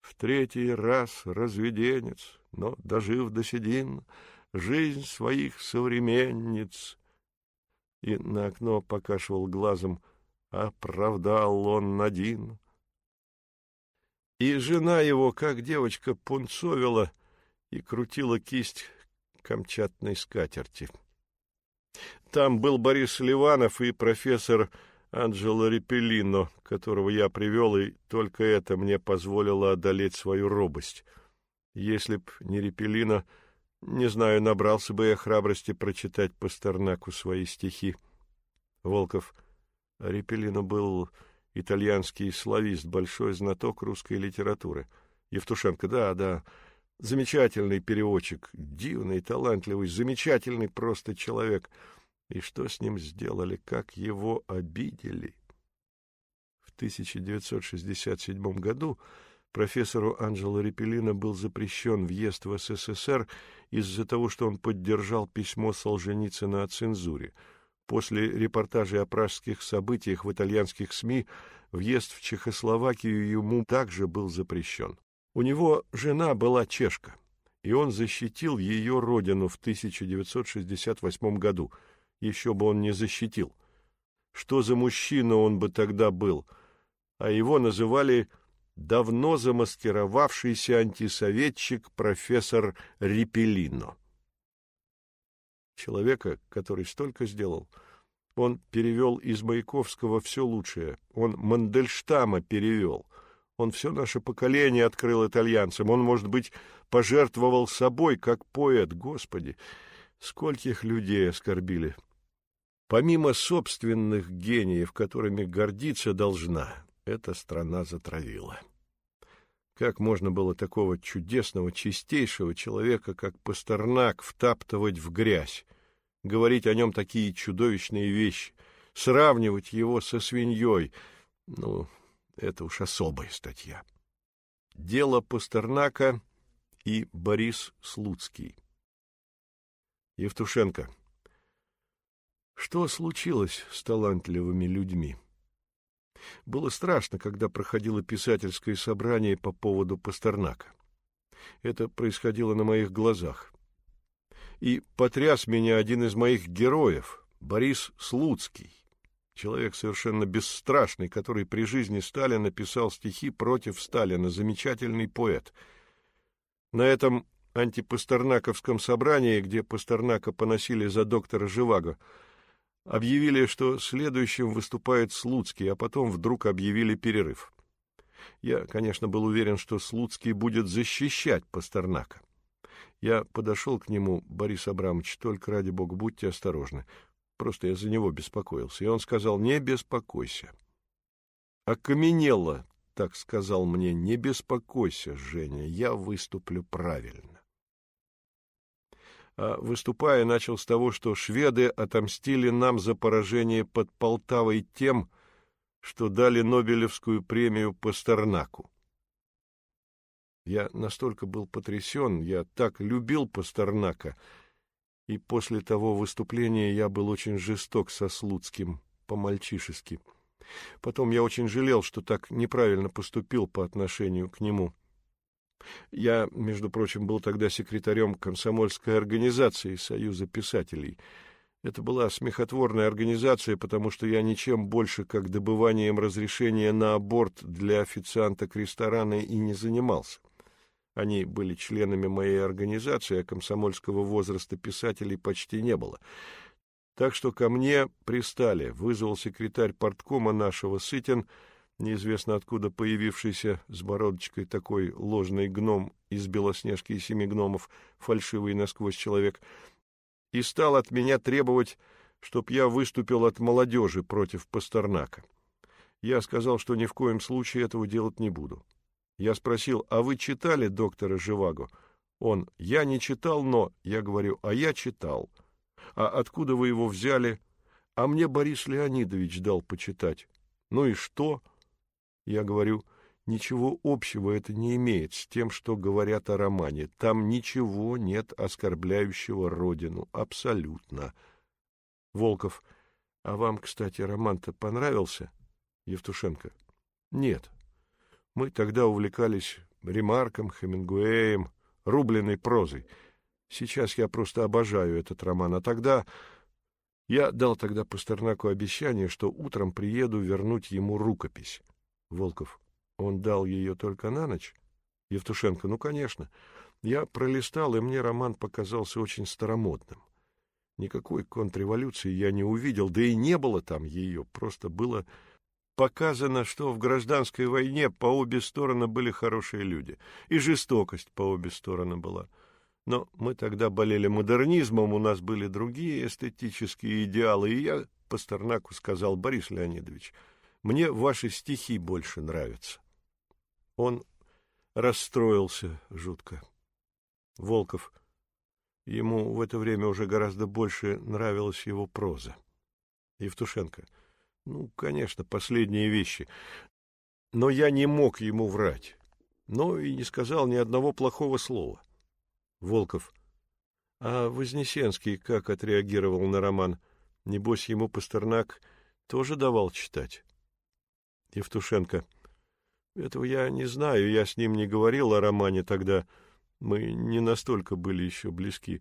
Speaker 1: «В третий раз разведенец, но, дожив до седин, жизнь своих современниц» и на окно покашивал глазом. Оправдал он один. И жена его, как девочка, пунцовила и крутила кисть камчатной скатерти. Там был Борис Ливанов и профессор Анджело Репелино, которого я привел, и только это мне позволило одолеть свою робость. Если б не Репелино, не знаю, набрался бы я храбрости прочитать Пастернаку свои стихи. Волков. Репелино был итальянский славист, большой знаток русской литературы. Евтушенко. Да, да. Замечательный переводчик, дивный, талантливый, замечательный просто человек. И что с ним сделали, как его обидели? В 1967 году профессору Анджело Репелино был запрещен въезд в СССР из-за того, что он поддержал письмо Солженицына о цензуре. После репортажей о пражских событиях в итальянских СМИ въезд в Чехословакию ему также был запрещен. У него жена была чешка, и он защитил ее родину в 1968 году. Еще бы он не защитил. Что за мужчина он бы тогда был? А его называли давно замаскировавшийся антисоветчик профессор Репелино. Человека, который столько сделал, он перевел из Маяковского все лучшее, он Мандельштама перевел — он все наше поколение открыл итальянцам. Он, может быть, пожертвовал собой, как поэт. Господи, скольких людей оскорбили. Помимо собственных гениев, которыми гордиться должна, эта страна затравила. Как можно было такого чудесного, чистейшего человека, как Пастернак, втаптывать в грязь, говорить о нем такие чудовищные вещи, сравнивать его со свиньей? Ну, это уж особая статья. Дело Пастернака и Борис Слуцкий. Евтушенко. Что случилось с талантливыми людьми? Было страшно, когда проходило писательское собрание по поводу Пастернака. Это происходило на моих глазах. И потряс меня один из моих героев, Борис Слуцкий человек совершенно бесстрашный, который при жизни Сталина писал стихи против Сталина, замечательный поэт. На этом антипастернаковском собрании, где Пастернака поносили за доктора Живаго, объявили, что следующим выступает Слуцкий, а потом вдруг объявили перерыв. Я, конечно, был уверен, что Слуцкий будет защищать Пастернака. Я подошел к нему, Борис Абрамович, только ради бога, будьте осторожны. Просто я за него беспокоился. И он сказал, не беспокойся. Окаменело, так сказал мне, не беспокойся, Женя, я выступлю правильно. А выступая, начал с того, что шведы отомстили нам за поражение под Полтавой тем, что дали Нобелевскую премию Пастернаку. Я настолько был потрясен, я так любил Пастернака, и после того выступления я был очень жесток со Слуцким, по-мальчишески. Потом я очень жалел, что так неправильно поступил по отношению к нему. Я, между прочим, был тогда секретарем комсомольской организации Союза писателей. Это была смехотворная организация, потому что я ничем больше, как добыванием разрешения на аборт для официанта к ресторану и не занимался. Они были членами моей организации, а комсомольского возраста писателей почти не было. Так что ко мне пристали. Вызвал секретарь порткома нашего Сытин, неизвестно откуда появившийся с бородочкой такой ложный гном из Белоснежки и Семи гномов, фальшивый насквозь человек, и стал от меня требовать, чтоб я выступил от молодежи против Пастернака. Я сказал, что ни в коем случае этого делать не буду. Я спросил, а вы читали доктора Живаго? Он, я не читал, но... Я говорю, а я читал. А откуда вы его взяли? А мне Борис Леонидович дал почитать. Ну и что? Я говорю, ничего общего это не имеет с тем, что говорят о романе. Там ничего нет оскорбляющего родину. Абсолютно. Волков, а вам, кстати, роман-то понравился? Евтушенко. Нет. Мы тогда увлекались Ремарком, Хемингуэем, рубленой прозой. Сейчас я просто обожаю этот роман, а тогда... Я дал тогда Пастернаку обещание, что утром приеду вернуть ему рукопись. Волков. Он дал ее только на ночь? Евтушенко. Ну, конечно. Я пролистал, и мне роман показался очень старомодным. Никакой контрреволюции я не увидел, да и не было там ее, просто было показано, что в гражданской войне по обе стороны были хорошие люди, и жестокость по обе стороны была. Но мы тогда болели модернизмом, у нас были другие эстетические идеалы, и я Пастернаку сказал, Борис Леонидович, мне ваши стихи больше нравятся. Он расстроился жутко. Волков. Ему в это время уже гораздо больше нравилась его проза. Евтушенко. Ну, конечно, последние вещи. Но я не мог ему врать. Но и не сказал ни одного плохого слова. Волков. А Вознесенский как отреагировал на роман? Небось, ему Пастернак тоже давал читать? Евтушенко. Этого я не знаю, я с ним не говорил о романе тогда. Мы не настолько были еще близки.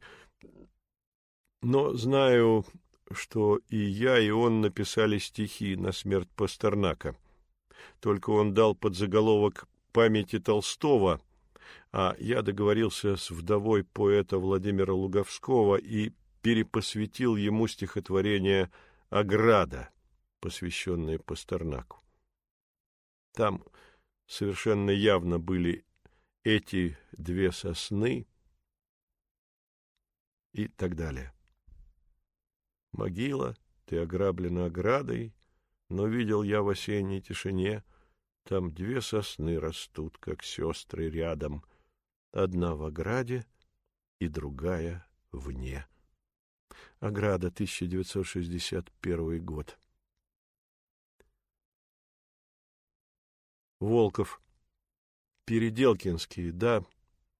Speaker 1: Но знаю, что и я, и он написали стихи на смерть Пастернака. Только он дал под заголовок «Памяти Толстого», а я договорился с вдовой поэта Владимира Луговского и перепосвятил ему стихотворение «Ограда», посвященное Пастернаку. Там совершенно явно были эти две сосны и так далее. Могила, ты ограблена оградой, но видел я в осенней тишине, там две сосны растут, как сестры рядом, одна в ограде и другая вне. Ограда, 1961 год. Волков. Переделкинский, да,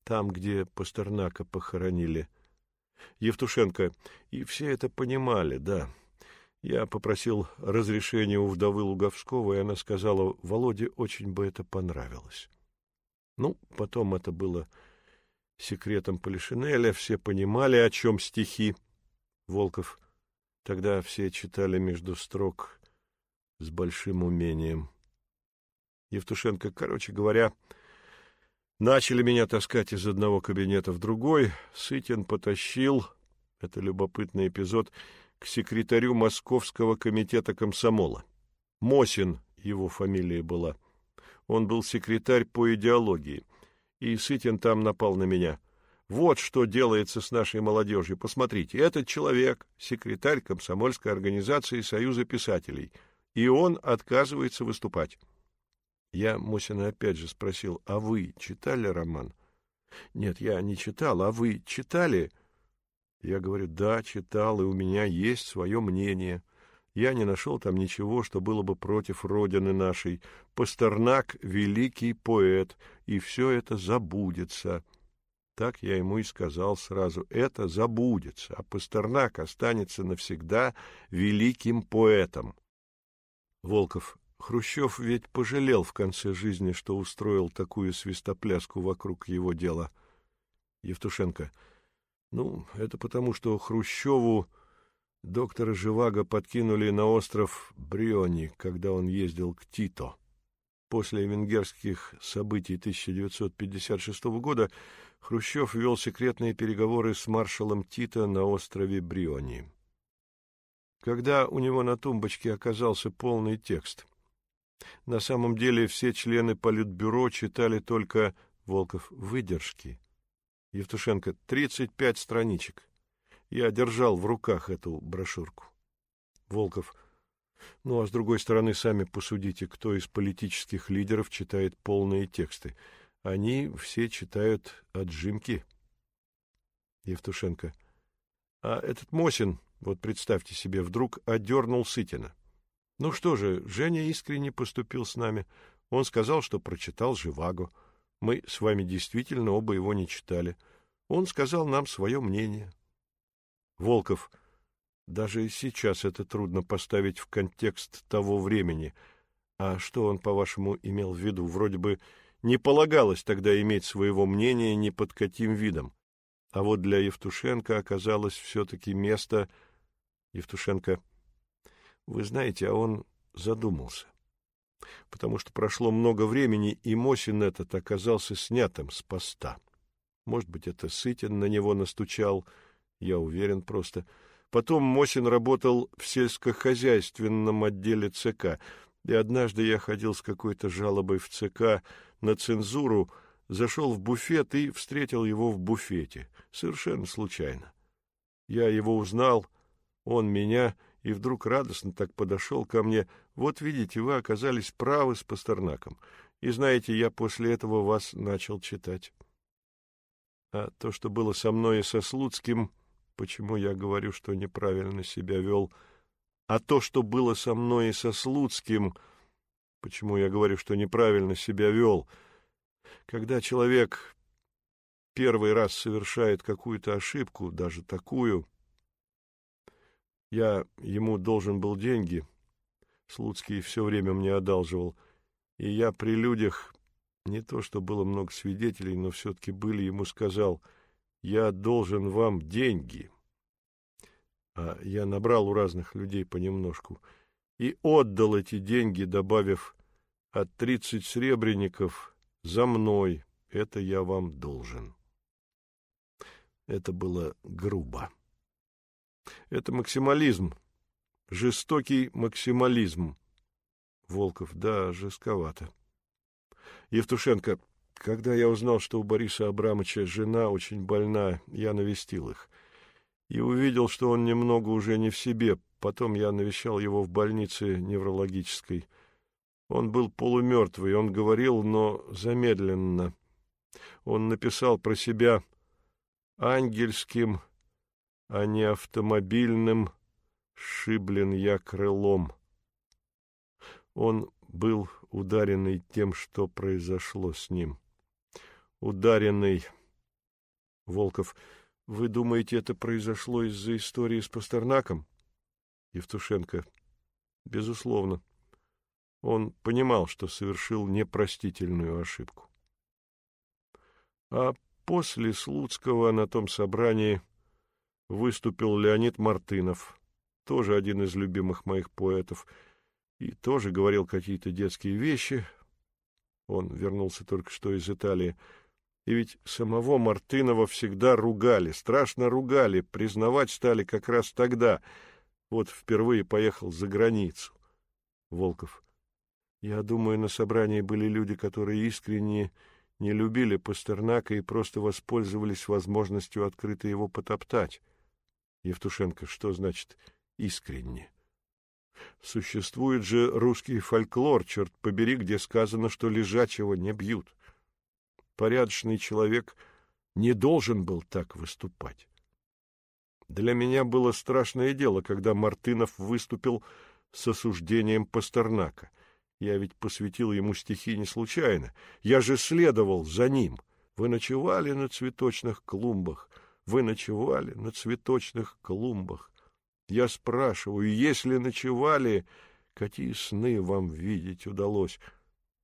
Speaker 1: там, где Пастернака похоронили. Евтушенко. И все это понимали, да. Я попросил разрешения у вдовы Луговского, и она сказала, Володе очень бы это понравилось. Ну, потом это было секретом Полишинеля, все понимали, о чем стихи. Волков. Тогда все читали между строк с большим умением. Евтушенко, короче говоря, Начали меня таскать из одного кабинета в другой. Сытин потащил, это любопытный эпизод, к секретарю Московского комитета комсомола. Мосин его фамилия была. Он был секретарь по идеологии. И Сытин там напал на меня. Вот что делается с нашей молодежью. Посмотрите, этот человек — секретарь комсомольской организации Союза писателей, и он отказывается выступать. Я Мосина опять же спросил, а вы читали роман? Нет, я не читал, а вы читали? Я говорю, да, читал, и у меня есть свое мнение. Я не нашел там ничего, что было бы против родины нашей. Пастернак — великий поэт, и все это забудется. Так я ему и сказал сразу, это забудется, а Пастернак останется навсегда великим поэтом. Волков Хрущев ведь пожалел в конце жизни, что устроил такую свистопляску вокруг его дела. Евтушенко. Ну, это потому, что Хрущеву доктора Живаго подкинули на остров Бриони, когда он ездил к Тито. После венгерских событий 1956 года Хрущев вел секретные переговоры с маршалом Тито на острове Бриони. Когда у него на тумбочке оказался полный текст — на самом деле все члены Политбюро читали только Волков выдержки. Евтушенко, 35 страничек. Я держал в руках эту брошюрку. Волков, ну а с другой стороны, сами посудите, кто из политических лидеров читает полные тексты. Они все читают отжимки. Евтушенко, а этот Мосин, вот представьте себе, вдруг одернул Сытина. Ну что же, Женя искренне поступил с нами. Он сказал, что прочитал Живаго. Мы с вами действительно оба его не читали. Он сказал нам свое мнение. Волков. Даже сейчас это трудно поставить в контекст того времени. А что он, по-вашему, имел в виду? Вроде бы не полагалось тогда иметь своего мнения ни под каким видом. А вот для Евтушенко оказалось все-таки место... Евтушенко... Вы знаете, а он задумался. Потому что прошло много времени, и Мосин этот оказался снятым с поста. Может быть, это Сытин на него настучал, я уверен просто. Потом Мосин работал в сельскохозяйственном отделе ЦК, и однажды я ходил с какой-то жалобой в ЦК на цензуру, зашел в буфет и встретил его в буфете, совершенно случайно. Я его узнал, он меня, и вдруг радостно так подошел ко мне. Вот видите, вы оказались правы с Пастернаком. И знаете, я после этого вас начал читать. А то, что было со мной и со Слуцким, почему я говорю, что неправильно себя вел, а то, что было со мной и со Слуцким, почему я говорю, что неправильно себя вел, когда человек первый раз совершает какую-то ошибку, даже такую, я ему должен был деньги, Слуцкий все время мне одалживал, и я при людях не то, что было много свидетелей, но все-таки были, ему сказал, «Я должен вам деньги». А я набрал у разных людей понемножку и отдал эти деньги, добавив от тридцать сребреников за мной. Это я вам должен. Это было грубо. Это максимализм, жестокий максимализм. Волков, да, жестковато. Евтушенко, когда я узнал, что у Бориса Абрамовича жена очень больна, я навестил их. И увидел, что он немного уже не в себе. Потом я навещал его в больнице неврологической. Он был полумертвый, он говорил, но замедленно. Он написал про себя ангельским, а не автомобильным, шиблен я крылом. Он был ударенный тем, что произошло с ним. Ударенный... Волков, вы думаете, это произошло из-за истории с Пастернаком? Евтушенко, безусловно. Он понимал, что совершил непростительную ошибку. А после Слуцкого на том собрании выступил Леонид Мартынов, тоже один из любимых моих поэтов — и тоже говорил какие-то детские вещи. Он вернулся только что из Италии. И ведь самого Мартынова всегда ругали, страшно ругали, признавать стали как раз тогда. Вот впервые поехал за границу. Волков. Я думаю, на собрании были люди, которые искренне не любили Пастернака и просто воспользовались возможностью открыто его потоптать. Евтушенко, что значит «искренне»? Существует же русский фольклор, черт побери, где сказано, что лежачего не бьют. Порядочный человек не должен был так выступать. Для меня было страшное дело, когда Мартынов выступил с осуждением Пастернака. Я ведь посвятил ему стихи не случайно. Я же следовал за ним. Вы ночевали на цветочных клумбах, вы ночевали на цветочных клумбах. Я спрашиваю, если ночевали, какие сны вам видеть удалось?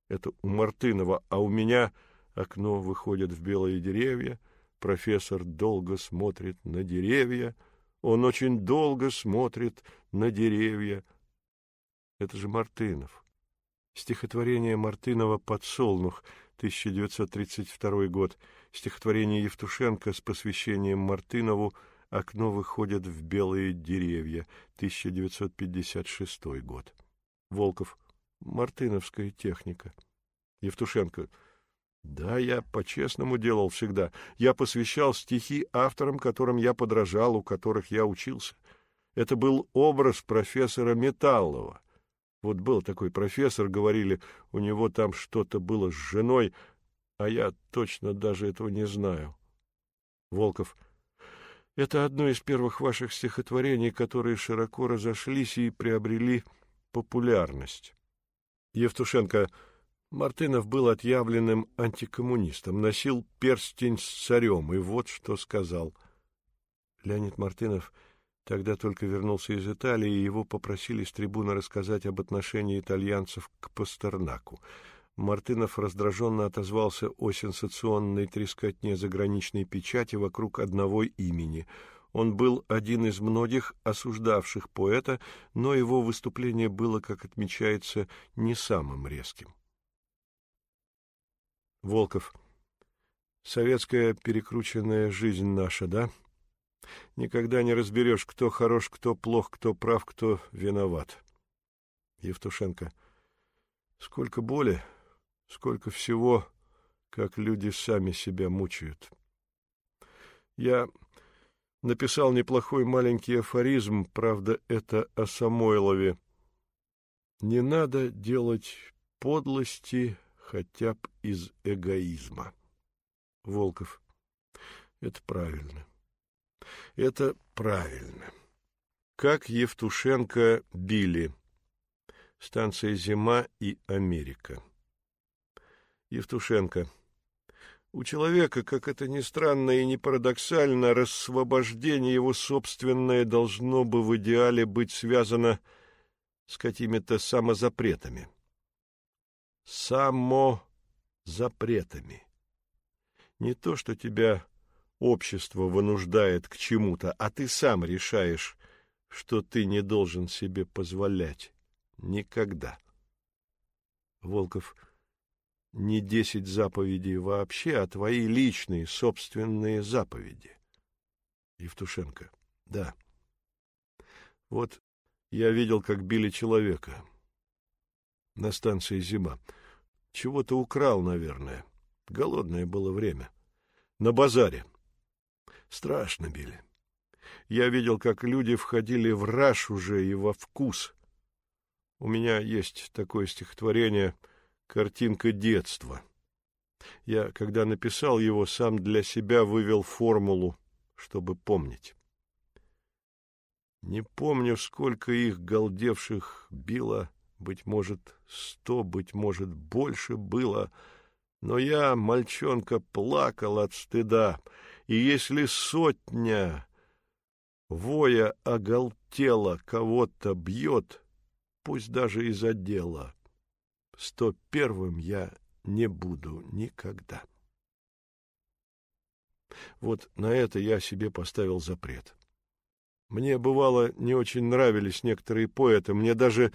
Speaker 1: Это у Мартынова, а у меня окно выходит в белые деревья, профессор долго смотрит на деревья, он очень долго смотрит на деревья. Это же Мартынов. Стихотворение Мартынова «Подсолнух», 1932 год. Стихотворение Евтушенко с посвящением Мартынову Окно выходит в белые деревья. 1956 год. Волков. Мартыновская техника. Евтушенко. Да, я по-честному делал всегда. Я посвящал стихи авторам, которым я подражал, у которых я учился. Это был образ профессора Металлова. Вот был такой профессор, говорили, у него там что-то было с женой, а я точно даже этого не знаю. Волков. — это одно из первых ваших стихотворений, которые широко разошлись и приобрели популярность. Евтушенко Мартынов был отъявленным антикоммунистом, носил перстень с царем, и вот что сказал. Леонид Мартынов тогда только вернулся из Италии, и его попросили с трибуны рассказать об отношении итальянцев к Пастернаку — Мартынов раздраженно отозвался о сенсационной трескотне заграничной печати вокруг одного имени. Он был один из многих осуждавших поэта, но его выступление было, как отмечается, не самым резким. Волков. Советская перекрученная жизнь наша, да? Никогда не разберешь, кто хорош, кто плох, кто прав, кто виноват. Евтушенко. Сколько боли, сколько всего, как люди сами себя мучают. Я написал неплохой маленький афоризм, правда, это о Самойлове. Не надо делать подлости хотя бы из эгоизма. Волков. Это правильно. Это правильно. Как Евтушенко били. Станция «Зима» и «Америка». Евтушенко. У человека, как это ни странно и не парадоксально, рассвобождение его собственное должно бы в идеале быть связано с какими-то самозапретами. Самозапретами. Не то, что тебя общество вынуждает к чему-то, а ты сам решаешь, что ты не должен себе позволять. Никогда. Волков не десять заповедей вообще, а твои личные, собственные заповеди. Евтушенко. Да. Вот я видел, как били человека. На станции «Зима». Чего-то украл, наверное. Голодное было время. На базаре. Страшно били. Я видел, как люди входили в раж уже и во вкус. У меня есть такое стихотворение — картинка детства. Я, когда написал его, сам для себя вывел формулу, чтобы помнить. Не помню, сколько их голдевших било, быть может, сто, быть может, больше было, но я, мальчонка, плакал от стыда, и если сотня воя оголтела кого-то бьет, пусть даже из отдела, сто первым я не буду никогда. Вот на это я себе поставил запрет. Мне, бывало, не очень нравились некоторые поэты, мне даже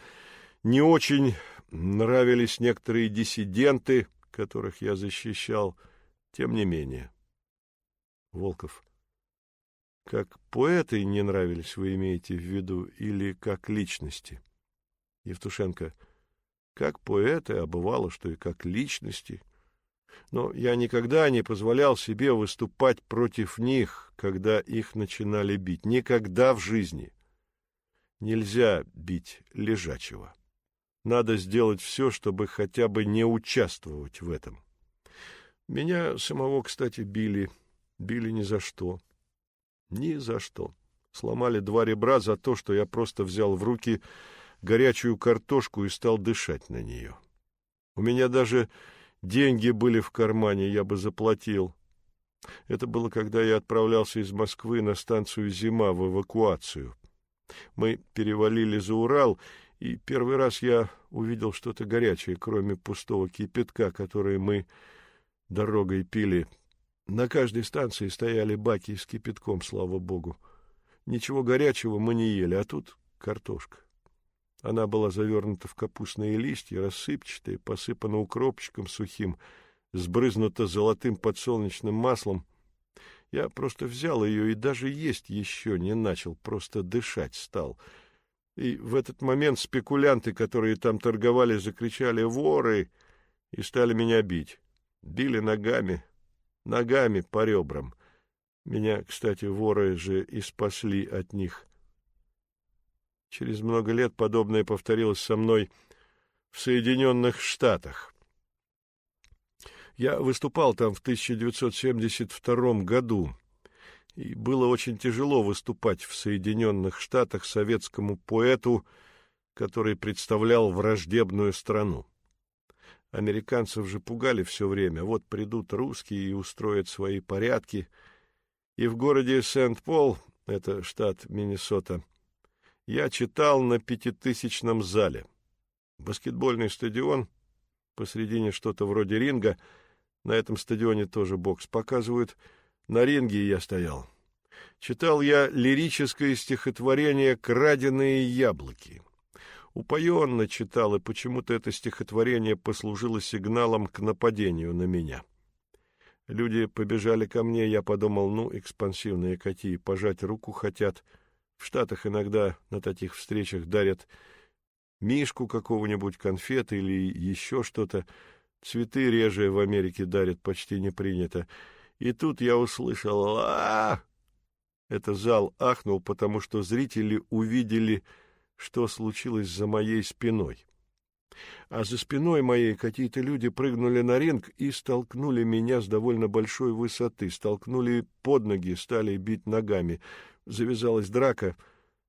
Speaker 1: не очень нравились некоторые диссиденты, которых я защищал, тем не менее. Волков. Как поэты не нравились, вы имеете в виду, или как личности? Евтушенко как поэты, а бывало, что и как личности. Но я никогда не позволял себе выступать против них, когда их начинали бить. Никогда в жизни. Нельзя бить лежачего. Надо сделать все, чтобы хотя бы не участвовать в этом. Меня самого, кстати, били. Били ни за что. Ни за что. Сломали два ребра за то, что я просто взял в руки горячую картошку и стал дышать на нее. У меня даже деньги были в кармане, я бы заплатил. Это было, когда я отправлялся из Москвы на станцию «Зима» в эвакуацию. Мы перевалили за Урал, и первый раз я увидел что-то горячее, кроме пустого кипятка, который мы дорогой пили. На каждой станции стояли баки с кипятком, слава богу. Ничего горячего мы не ели, а тут картошка. Она была завернута в капустные листья, рассыпчатая, посыпана укропчиком сухим, сбрызнута золотым подсолнечным маслом. Я просто взял ее и даже есть еще не начал, просто дышать стал. И в этот момент спекулянты, которые там торговали, закричали «Воры!» и стали меня бить. Били ногами, ногами по ребрам. Меня, кстати, воры же и спасли от них. Через много лет подобное повторилось со мной в Соединенных Штатах. Я выступал там в 1972 году, и было очень тяжело выступать в Соединенных Штатах советскому поэту, который представлял враждебную страну. Американцев же пугали все время. Вот придут русские и устроят свои порядки. И в городе Сент-Пол, это штат Миннесота, я читал на пятитысячном зале. Баскетбольный стадион, посредине что-то вроде ринга. На этом стадионе тоже бокс показывают. На ринге я стоял. Читал я лирическое стихотворение «Краденые яблоки». Упоенно читал, и почему-то это стихотворение послужило сигналом к нападению на меня. Люди побежали ко мне, я подумал, ну, экспансивные какие, пожать руку хотят. В Штатах иногда на таких встречах дарят мишку какого-нибудь, конфеты или еще что-то. Цветы реже в Америке дарят, почти не принято. И тут я услышал а, Это зал ахнул, потому что зрители увидели, что случилось за моей спиной а за спиной моей какие-то люди прыгнули на ринг и столкнули меня с довольно большой высоты, столкнули под ноги, стали бить ногами. Завязалась драка.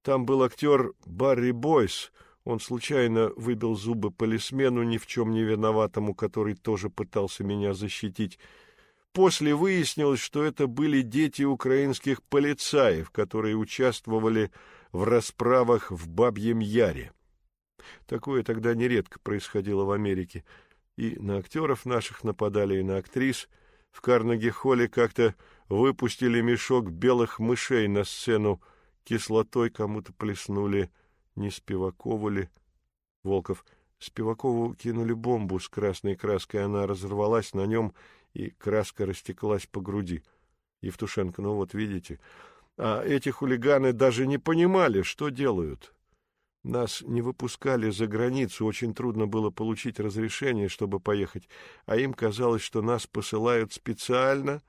Speaker 1: Там был актер Барри Бойс. Он случайно выбил зубы полисмену, ни в чем не виноватому, который тоже пытался меня защитить. После выяснилось, что это были дети украинских полицаев, которые участвовали в расправах в Бабьем Яре. Такое тогда нередко происходило в Америке. И на актеров наших нападали, и на актрис. В Карнеги-холле как-то выпустили мешок белых мышей на сцену. Кислотой кому-то плеснули, не Спивакову ли. Волков. Спивакову кинули бомбу с красной краской, она разорвалась на нем, и краска растеклась по груди. Евтушенко, ну вот видите. А эти хулиганы даже не понимали, что делают. Нас не выпускали за границу, очень трудно было получить разрешение, чтобы поехать, а им казалось, что нас посылают специально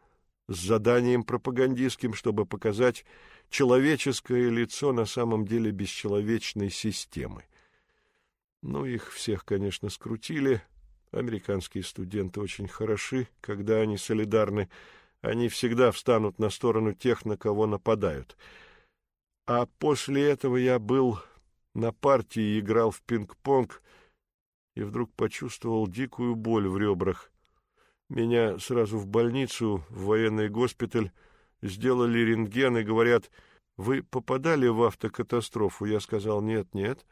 Speaker 1: с заданием пропагандистским, чтобы показать человеческое лицо на самом деле бесчеловечной системы. Ну, их всех, конечно, скрутили. Американские студенты очень хороши, когда они солидарны. Они всегда встанут на сторону тех, на кого нападают. А после этого я был на партии играл в пинг-понг и вдруг почувствовал дикую боль в ребрах. Меня сразу в больницу, в военный госпиталь, сделали рентген и говорят, вы попадали в автокатастрофу? Я сказал, нет, нет.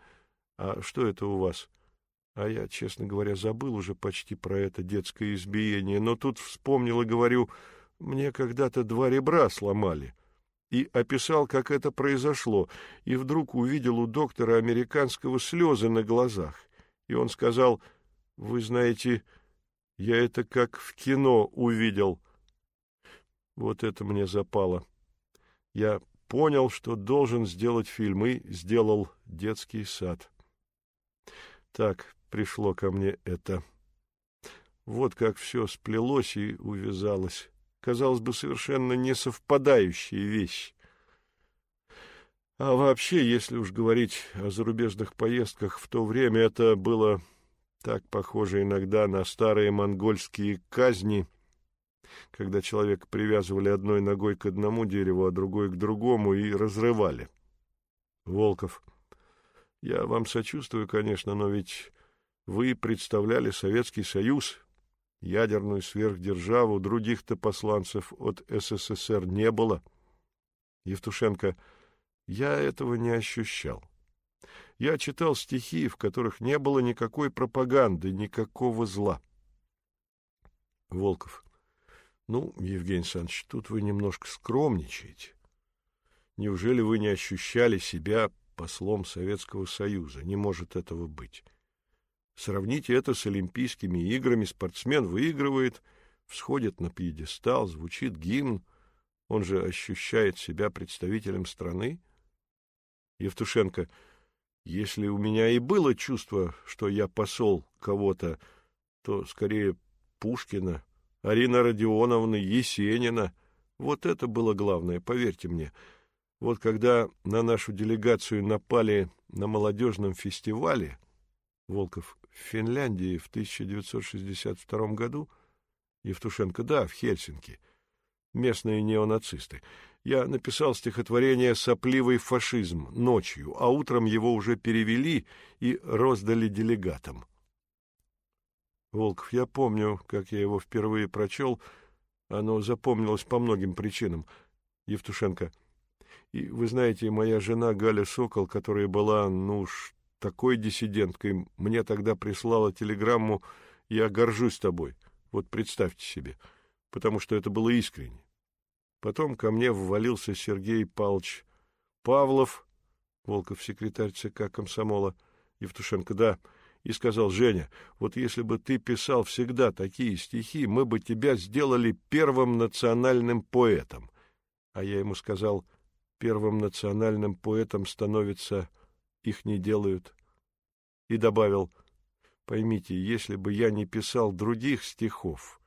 Speaker 1: А что это у вас? А я, честно говоря, забыл уже почти про это детское избиение, но тут вспомнил и говорю, мне когда-то два ребра сломали и описал, как это произошло, и вдруг увидел у доктора американского слезы на глазах. И он сказал, «Вы знаете, я это как в кино увидел». Вот это мне запало. Я понял, что должен сделать фильм, и сделал детский сад. Так пришло ко мне это. Вот как все сплелось и увязалось казалось бы, совершенно несовпадающие вещи. А вообще, если уж говорить о зарубежных поездках, в то время это было так похоже иногда на старые монгольские казни, когда человека привязывали одной ногой к одному дереву, а другой к другому и разрывали. Волков. Я вам сочувствую, конечно, но ведь вы представляли Советский Союз, ядерную сверхдержаву, других-то посланцев от СССР не было. Евтушенко, я этого не ощущал. Я читал стихи, в которых не было никакой пропаганды, никакого зла. Волков. Ну, Евгений Александрович, тут вы немножко скромничаете. Неужели вы не ощущали себя послом Советского Союза? Не может этого быть. Сравните это с Олимпийскими играми. Спортсмен выигрывает, всходит на пьедестал, звучит гимн. Он же ощущает себя представителем страны. Евтушенко, если у меня и было чувство, что я посол кого-то, то скорее Пушкина, Арина Родионовна, Есенина. Вот это было главное, поверьте мне. Вот когда на нашу делегацию напали на молодежном фестивале, Волков в Финляндии в 1962 году? Евтушенко, да, в Хельсинки. Местные неонацисты. Я написал стихотворение «Сопливый фашизм» ночью, а утром его уже перевели и роздали делегатам. Волков, я помню, как я его впервые прочел. Оно запомнилось по многим причинам. Евтушенко. И вы знаете, моя жена Галя Сокол, которая была, ну, такой диссиденткой мне тогда прислала телеграмму «Я горжусь тобой». Вот представьте себе, потому что это было искренне. Потом ко мне ввалился Сергей Павлович Павлов, Волков, секретарь ЦК комсомола, Евтушенко, да, и сказал, «Женя, вот если бы ты писал всегда такие стихи, мы бы тебя сделали первым национальным поэтом». А я ему сказал, «Первым национальным поэтом становится, их не делают». И добавил, «Поймите, если бы я не писал других стихов,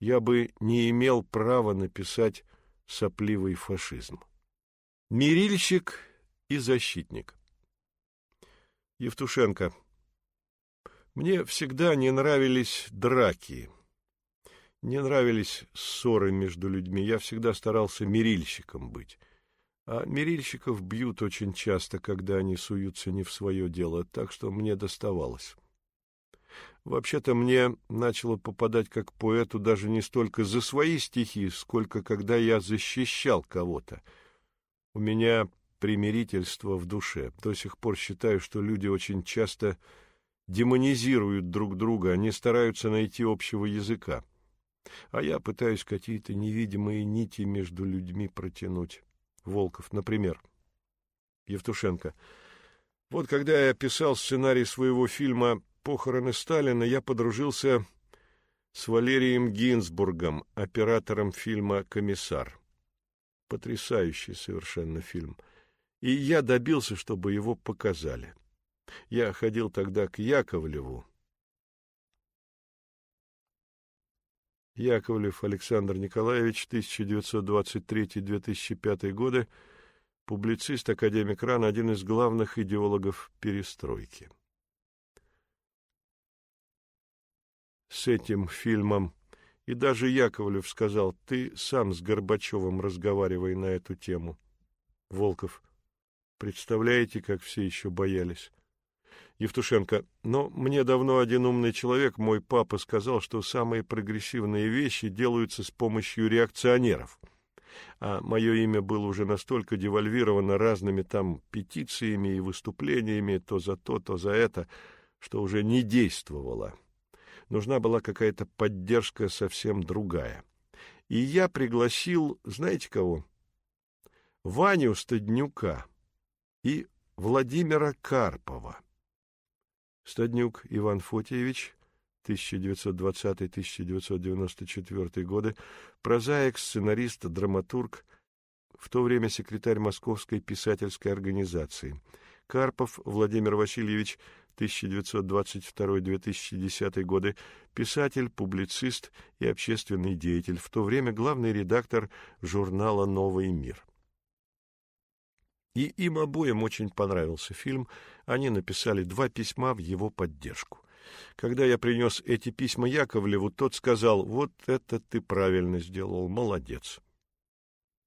Speaker 1: я бы не имел права написать сопливый фашизм». Мирильщик и защитник Евтушенко мне всегда не нравились драки, не нравились ссоры между людьми. Я всегда старался мирильщиком быть. А мирильщиков бьют очень часто, когда они суются не в свое дело, так что мне доставалось. Вообще-то мне начало попадать как поэту даже не столько за свои стихи, сколько когда я защищал кого-то. У меня примирительство в душе. До сих пор считаю, что люди очень часто демонизируют друг друга, они стараются найти общего языка. А я пытаюсь какие-то невидимые нити между людьми протянуть. Волков, например. Евтушенко. Вот когда я писал сценарий своего фильма «Похороны Сталина», я подружился с Валерием Гинзбургом, оператором фильма «Комиссар». Потрясающий совершенно фильм. И я добился, чтобы его показали. Я ходил тогда к Яковлеву. Яковлев Александр Николаевич, 1923-2005 годы, публицист, академик РАН, один из главных идеологов перестройки. С этим фильмом и даже Яковлев сказал, ты сам с Горбачевым разговаривай на эту тему. Волков. Представляете, как все еще боялись? Евтушенко. Но мне давно один умный человек, мой папа, сказал, что самые прогрессивные вещи делаются с помощью реакционеров. А мое имя было уже настолько девальвировано разными там петициями и выступлениями то за то, то за это, что уже не действовало. Нужна была какая-то поддержка совсем другая. И я пригласил, знаете кого? Ваню Стаднюка и Владимира Карпова. Стаднюк Иван Фотиевич, 1920-1994 годы, прозаик, сценарист, драматург, в то время секретарь Московской писательской организации. Карпов Владимир Васильевич, 1922-2010 годы, писатель, публицист и общественный деятель, в то время главный редактор журнала «Новый мир». И им обоим очень понравился фильм. Они написали два письма в его поддержку. Когда я принес эти письма Яковлеву, тот сказал, вот это ты правильно сделал, молодец.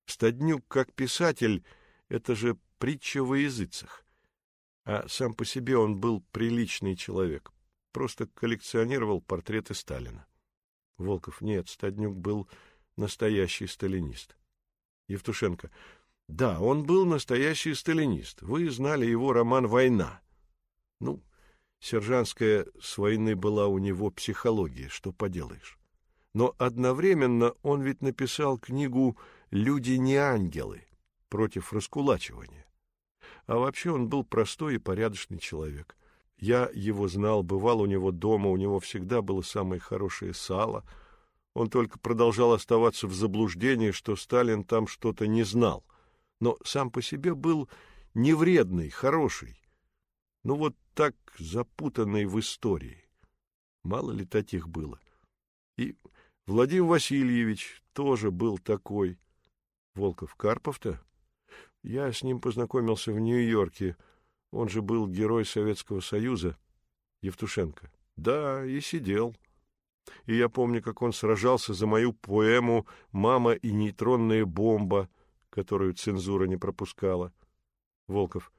Speaker 1: Стаднюк, как писатель, это же притча во языцах. А сам по себе он был приличный человек, просто коллекционировал портреты Сталина. Волков, нет, Стаднюк был настоящий сталинист. Евтушенко, да, он был настоящий сталинист. Вы знали его роман «Война». Ну, сержантская с войны была у него психология, что поделаешь. Но одновременно он ведь написал книгу «Люди не ангелы» против раскулачивания. А вообще он был простой и порядочный человек. Я его знал, бывал у него дома, у него всегда было самое хорошее сало. Он только продолжал оставаться в заблуждении, что Сталин там что-то не знал но сам по себе был невредный, хороший. Ну вот так запутанный в истории. Мало ли таких было. И Владимир Васильевич тоже был такой. Волков Карпов-то? Я с ним познакомился в Нью-Йорке. Он же был герой Советского Союза. Евтушенко. Да, и сидел. И я помню, как он сражался за мою поэму «Мама и нейтронная бомба», которую цензура не пропускала. Волков.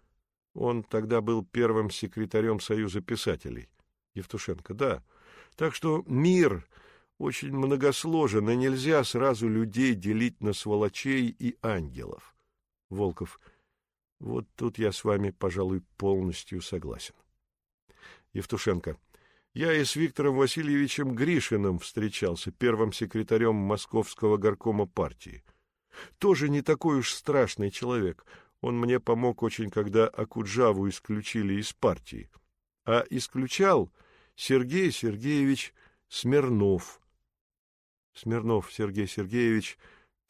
Speaker 1: Он тогда был первым секретарем Союза писателей. Евтушенко. Да. Так что мир очень многосложен, и нельзя сразу людей делить на сволочей и ангелов. Волков. Вот тут я с вами, пожалуй, полностью согласен. Евтушенко. Я и с Виктором Васильевичем Гришиным встречался, первым секретарем Московского горкома партии. Тоже не такой уж страшный человек. Он мне помог очень, когда Акуджаву исключили из партии. а исключал Сергей Сергеевич Смирнов. Смирнов Сергей Сергеевич,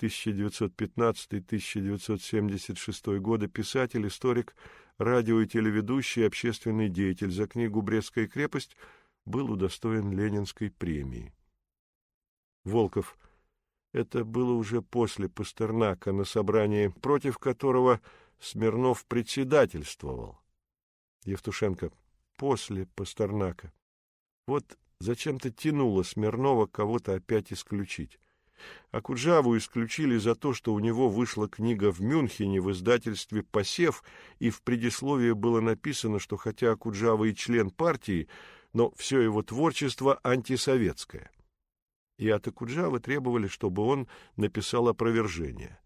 Speaker 1: 1915-1976 годы, писатель, историк, радио- и телеведущий, общественный деятель. За книгу «Брестская крепость» был удостоен Ленинской премии. Волков. Это было уже после Пастернака на собрании, против которого Смирнов председательствовал. Евтушенко. После Пастернака. Вот зачем-то тянуло Смирнова кого-то опять исключить. А Куджаву исключили за то, что у него вышла книга в Мюнхене в издательстве «Посев», и в предисловии было написано, что хотя Куджава и член партии, но все его творчество антисоветское. И от Акуджавы требовали, чтобы он написал опровержение.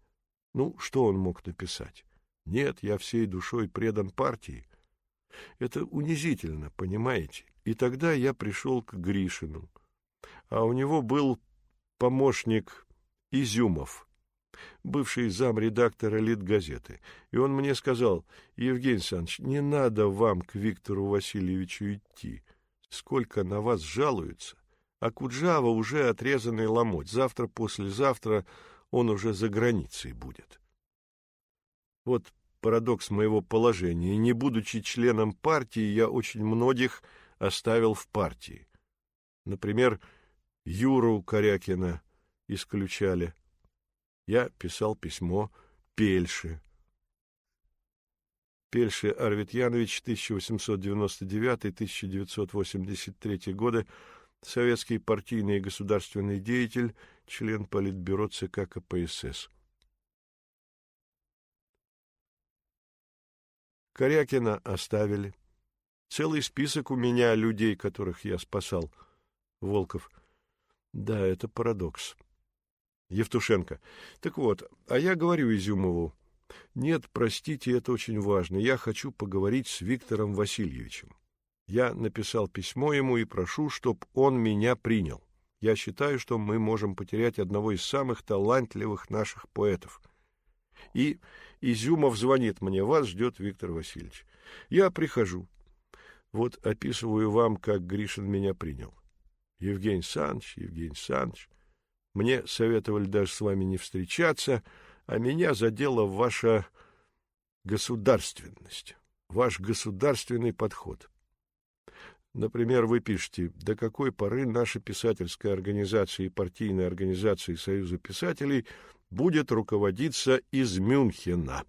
Speaker 1: Ну, что он мог написать? Нет, я всей душой предан партии. Это унизительно, понимаете? И тогда я пришел к Гришину. А у него был помощник Изюмов, бывший замредактора Литгазеты. И он мне сказал, Евгений Александрович, не надо вам к Виктору Васильевичу идти. Сколько на вас жалуются. А Куджава уже отрезанный ломоть. Завтра-послезавтра он уже за границей будет. Вот парадокс моего положения. Не будучи членом партии, я очень многих оставил в партии. Например, Юру Корякина исключали. Я писал письмо Пельше. Пельше Арвитьянович, 1899-1983 годы, советский партийный и государственный деятель, член Политбюро ЦК КПСС. Корякина оставили. Целый список у меня людей, которых я спасал. Волков. Да, это парадокс. Евтушенко. Так вот, а я говорю Изюмову. Нет, простите, это очень важно. Я хочу поговорить с Виктором Васильевичем. Я написал письмо ему и прошу, чтоб он меня принял. Я считаю, что мы можем потерять одного из самых талантливых наших поэтов. И Изюмов звонит мне, вас ждет Виктор Васильевич. Я прихожу. Вот описываю вам, как Гришин меня принял. Евгений Санч, Евгений Санч, мне советовали даже с вами не встречаться, а меня задела ваша государственность, ваш государственный подход. Например, вы пишете, до какой поры наша писательская организация и партийная организация Союза писателей будет руководиться из Мюнхена.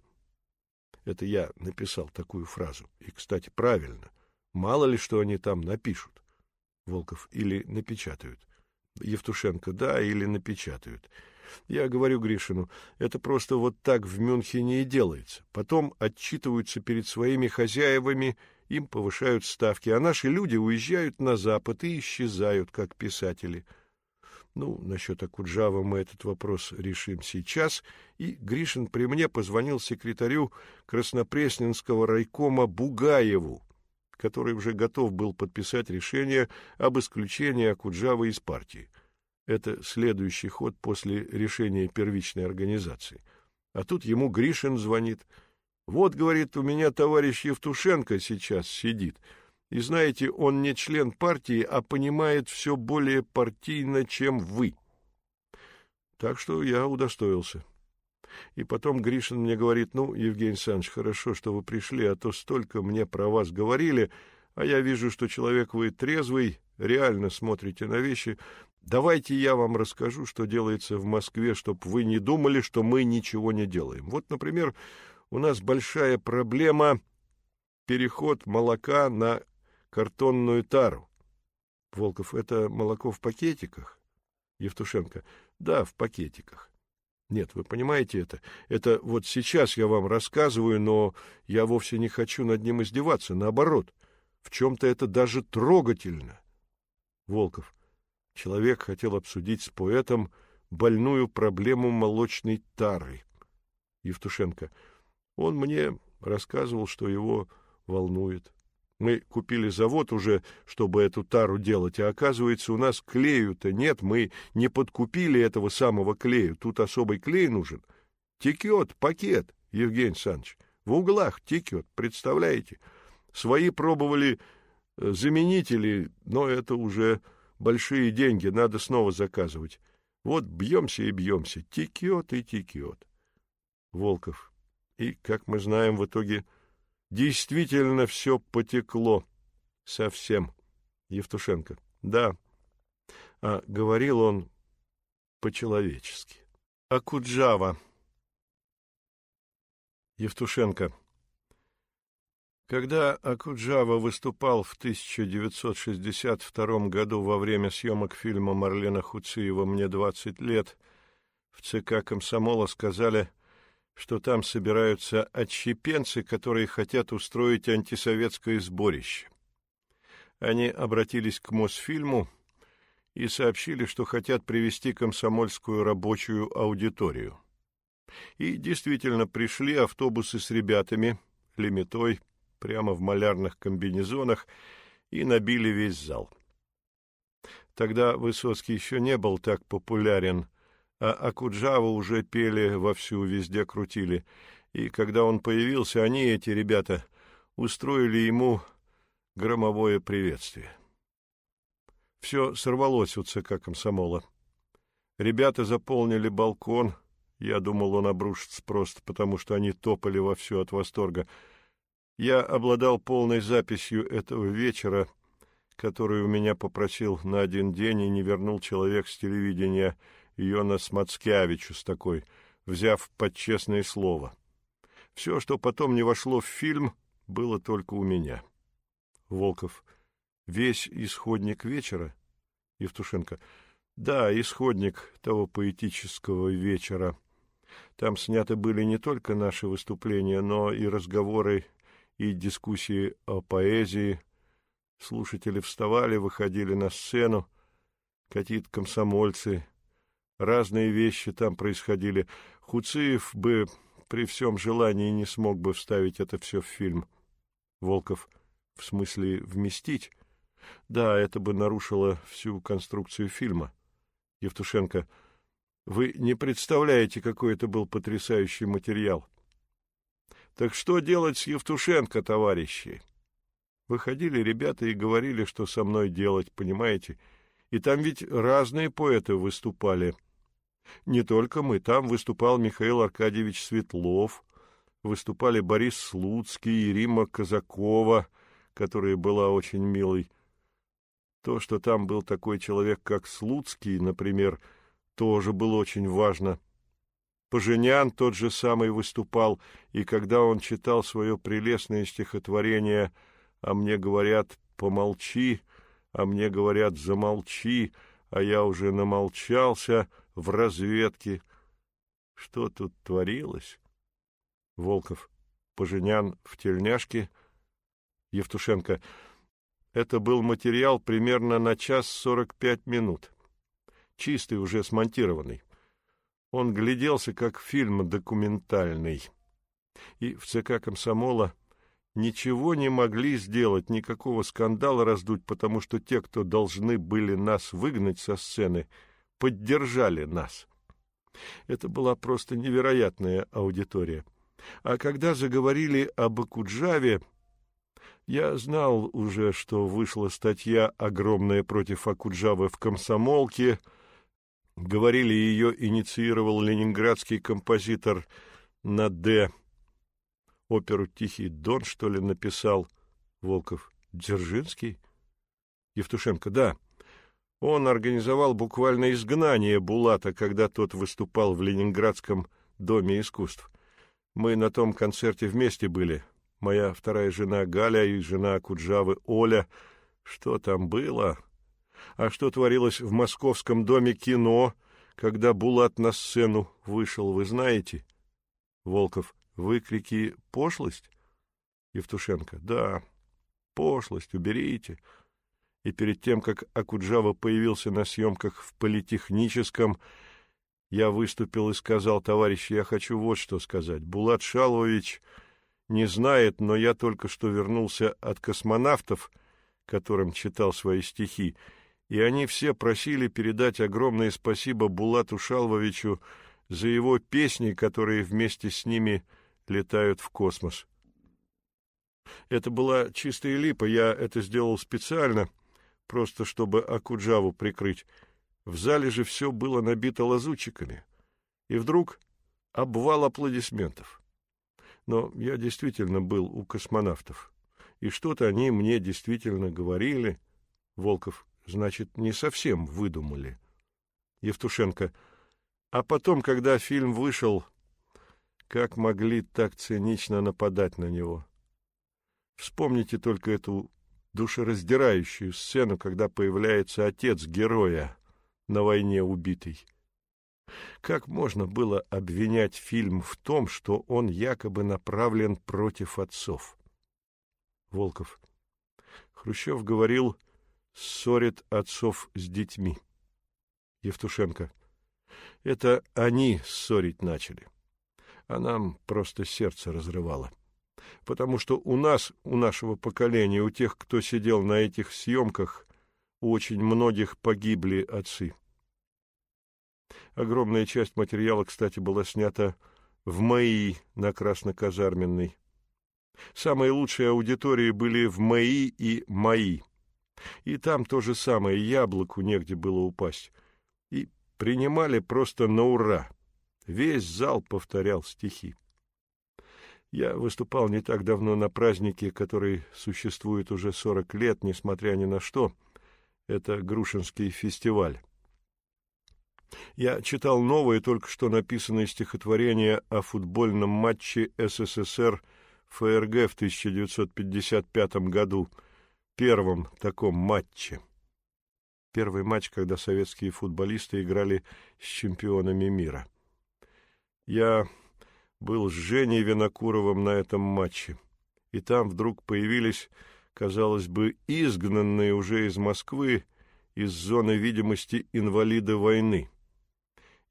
Speaker 1: Это я написал такую фразу. И, кстати, правильно. Мало ли, что они там напишут. Волков. Или напечатают. Евтушенко. Да, или напечатают. Я говорю Гришину, это просто вот так в Мюнхене и делается. Потом отчитываются перед своими хозяевами, им повышают ставки, а наши люди уезжают на Запад и исчезают, как писатели. Ну, насчет Акуджава мы этот вопрос решим сейчас. И Гришин при мне позвонил секретарю Краснопресненского райкома Бугаеву, который уже готов был подписать решение об исключении Акуджавы из партии. Это следующий ход после решения первичной организации. А тут ему Гришин звонит. «Вот, — говорит, — у меня товарищ Евтушенко сейчас сидит. И знаете, он не член партии, а понимает все более партийно, чем вы». Так что я удостоился. И потом Гришин мне говорит, ну, Евгений Александрович, хорошо, что вы пришли, а то столько мне про вас говорили, а я вижу, что человек вы трезвый, реально смотрите на вещи. Давайте я вам расскажу, что делается в Москве, чтобы вы не думали, что мы ничего не делаем. Вот, например, у нас большая проблема переход молока на картонную тару. Волков, это молоко в пакетиках? Евтушенко, да, в пакетиках. Нет, вы понимаете это? Это вот сейчас я вам рассказываю, но я вовсе не хочу над ним издеваться. Наоборот, в чем-то это даже трогательно. Волков. Человек хотел обсудить с поэтом больную проблему молочной тары. Евтушенко. Он мне рассказывал, что его волнует. Мы купили завод уже, чтобы эту тару делать, а оказывается, у нас клею-то нет, мы не подкупили этого самого клею, тут особый клей нужен. Текет пакет, Евгений Александрович, в углах текет, представляете? Свои пробовали Заменители, но это уже большие деньги, надо снова заказывать. Вот бьемся и бьемся, текет и текет. Волков. И, как мы знаем, в итоге действительно все потекло. Совсем. Евтушенко. Да. А говорил он по-человечески. А Куджава. Евтушенко. Когда Акуджава выступал в 1962 году во время съемок фильма Марлена Хуциева «Мне 20 лет», в ЦК комсомола сказали, что там собираются отщепенцы, которые хотят устроить антисоветское сборище. Они обратились к Мосфильму и сообщили, что хотят привести комсомольскую рабочую аудиторию. И действительно пришли автобусы с ребятами, Лемитой, прямо в малярных комбинезонах и набили весь зал. Тогда Высоцкий еще не был так популярен, а Акуджаву уже пели вовсю, везде крутили, и когда он появился, они, эти ребята, устроили ему громовое приветствие. Все сорвалось у ЦК комсомола. Ребята заполнили балкон, я думал, он обрушится просто потому, что они топали вовсю от восторга — я обладал полной записью этого вечера, которую у меня попросил на один день и не вернул человек с телевидения Йонас Мацкевичус такой, взяв под честное слово. Все, что потом не вошло в фильм, было только у меня. Волков. Весь исходник вечера? Евтушенко. Да, исходник того поэтического вечера. Там сняты были не только наши выступления, но и разговоры и дискуссии о поэзии. Слушатели вставали, выходили на сцену, какие-то комсомольцы. Разные вещи там происходили. Хуциев бы при всем желании не смог бы вставить это все в фильм. Волков, в смысле вместить? Да, это бы нарушило всю конструкцию фильма. Евтушенко, вы не представляете, какой это был потрясающий материал. Так что делать с Евтушенко, товарищи? Выходили ребята и говорили, что со мной делать, понимаете? И там ведь разные поэты выступали. Не только мы, там выступал Михаил Аркадьевич Светлов, выступали Борис Слуцкий и Рима Казакова, которая была очень милой. То, что там был такой человек, как Слуцкий, например, тоже было очень важно. Поженян тот же самый выступал, и когда он читал свое прелестное стихотворение «А мне говорят, помолчи», «А мне говорят, замолчи», а я уже намолчался в разведке. Что тут творилось? Волков. Поженян в тельняшке. Евтушенко. Это был материал примерно на час сорок пять минут. Чистый, уже смонтированный. Он гляделся как фильм документальный. И в ЦК комсомола ничего не могли сделать, никакого скандала раздуть, потому что те, кто должны были нас выгнать со сцены, поддержали нас. Это была просто невероятная аудитория. А когда заговорили об Акуджаве, я знал уже, что вышла статья огромная против Акуджавы в комсомолке — Говорили, ее инициировал ленинградский композитор на «Д». Оперу «Тихий дон», что ли, написал Волков. Дзержинский? Евтушенко, да. Он организовал буквально изгнание Булата, когда тот выступал в Ленинградском Доме искусств. Мы на том концерте вместе были. Моя вторая жена Галя и жена Куджавы Оля. Что там было? А что творилось в московском доме кино, когда Булат на сцену вышел, вы знаете? Волков. Выкрики «пошлость»? Евтушенко. Да, пошлость, уберите. И перед тем, как Акуджава появился на съемках в политехническом, я выступил и сказал, товарищи, я хочу вот что сказать. Булат Шалович не знает, но я только что вернулся от космонавтов, которым читал свои стихи, и они все просили передать огромное спасибо Булату Шалвовичу за его песни, которые вместе с ними летают в космос. Это была чистая липа, я это сделал специально, просто чтобы Акуджаву прикрыть. В зале же все было набито лазутчиками. И вдруг обвал аплодисментов. Но я действительно был у космонавтов. И что-то они мне действительно говорили. Волков, значит, не совсем выдумали. Евтушенко. А потом, когда фильм вышел, как могли так цинично нападать на него? Вспомните только эту душераздирающую сцену, когда появляется отец героя на войне убитый. Как можно было обвинять фильм в том, что он якобы направлен против отцов? Волков. Хрущев говорил, ссорит отцов с детьми. Евтушенко. Это они ссорить начали. А нам просто сердце разрывало. Потому что у нас, у нашего поколения, у тех, кто сидел на этих съемках, у очень многих погибли отцы. Огромная часть материала, кстати, была снята в МАИ на Красноказарменной. Самые лучшие аудитории были в МАИ и МАИ. И там то же самое, яблоку негде было упасть. И принимали просто на ура. Весь зал повторял стихи. Я выступал не так давно на празднике, который существует уже сорок лет, несмотря ни на что. Это Грушинский фестиваль. Я читал новое, только что написанное стихотворение о футбольном матче СССР ФРГ в 1955 году, первом таком матче. Первый матч, когда советские футболисты играли с чемпионами мира. Я был с Женей Винокуровым на этом матче, и там вдруг появились, казалось бы, изгнанные уже из Москвы, из зоны видимости инвалиды войны.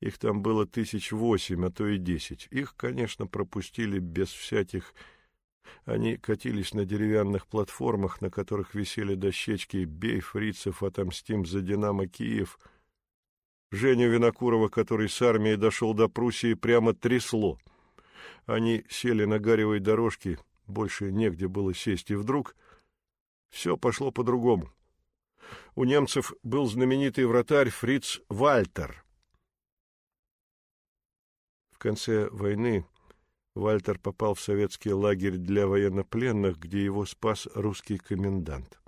Speaker 1: Их там было тысяч восемь, а то и десять. Их, конечно, пропустили без всяких... Они катились на деревянных платформах, на которых висели дощечки «Бей фрицев, отомстим за Динамо Киев». Женю Винокурова, который с армией дошел до Пруссии, прямо трясло. Они сели на гаревой дорожке, больше негде было сесть, и вдруг все пошло по-другому. У немцев был знаменитый вратарь Фриц Вальтер — в конце войны Вальтер попал в советский лагерь для военнопленных, где его спас русский комендант.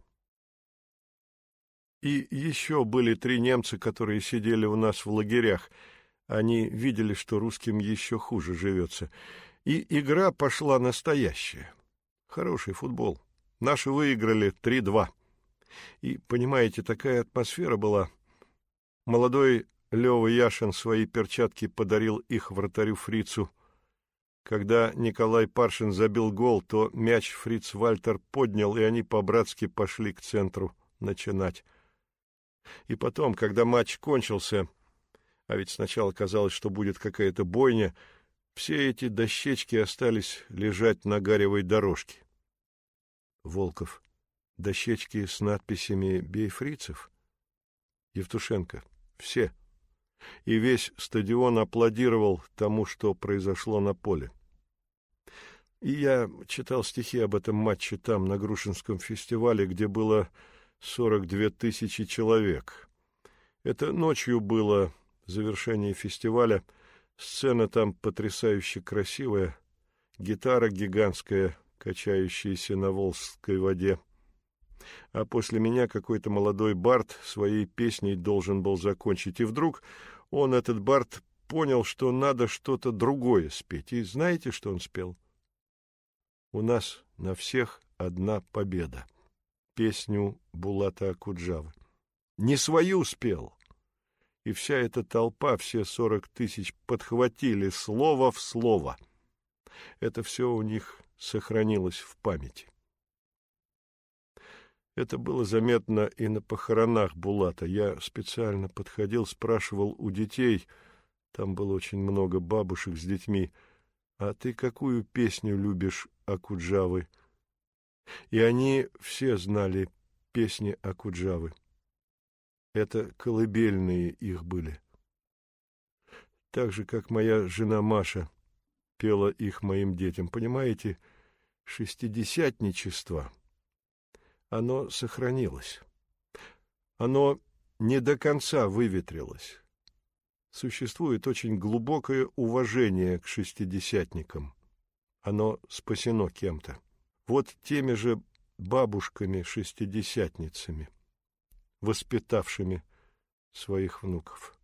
Speaker 1: И еще были три немца, которые сидели у нас в лагерях. Они видели, что русским еще хуже живется. И игра пошла настоящая. Хороший футбол. Наши выиграли 3-2. И, понимаете, такая атмосфера была. Молодой Лева Яшин свои перчатки подарил их вратарю Фрицу. Когда Николай Паршин забил гол, то мяч Фриц Вальтер поднял, и они по-братски пошли к центру начинать. И потом, когда матч кончился, а ведь сначала казалось, что будет какая-то бойня, все эти дощечки остались лежать на гаревой дорожке. Волков. Дощечки с надписями «Бей фрицев»? Евтушенко. Все и весь стадион аплодировал тому, что произошло на поле. И я читал стихи об этом матче там, на Грушинском фестивале, где было 42 тысячи человек. Это ночью было завершение фестиваля. Сцена там потрясающе красивая, гитара гигантская, качающаяся на Волжской воде. А после меня какой-то молодой бард своей песней должен был закончить. И вдруг он, этот Барт, понял, что надо что-то другое спеть. И знаете, что он спел? У нас на всех одна победа. Песню Булата Акуджавы. Не свою спел. И вся эта толпа, все сорок тысяч, подхватили слово в слово. Это все у них сохранилось в памяти. Это было заметно и на похоронах Булата. Я специально подходил, спрашивал у детей, там было очень много бабушек с детьми, «А ты какую песню любишь Акуджавы?» И они все знали песни Акуджавы. Это колыбельные их были. Так же, как моя жена Маша пела их моим детям. Понимаете, шестидесятничество, оно сохранилось. Оно не до конца выветрилось. Существует очень глубокое уважение к шестидесятникам. Оно спасено кем-то. Вот теми же бабушками-шестидесятницами, воспитавшими своих внуков.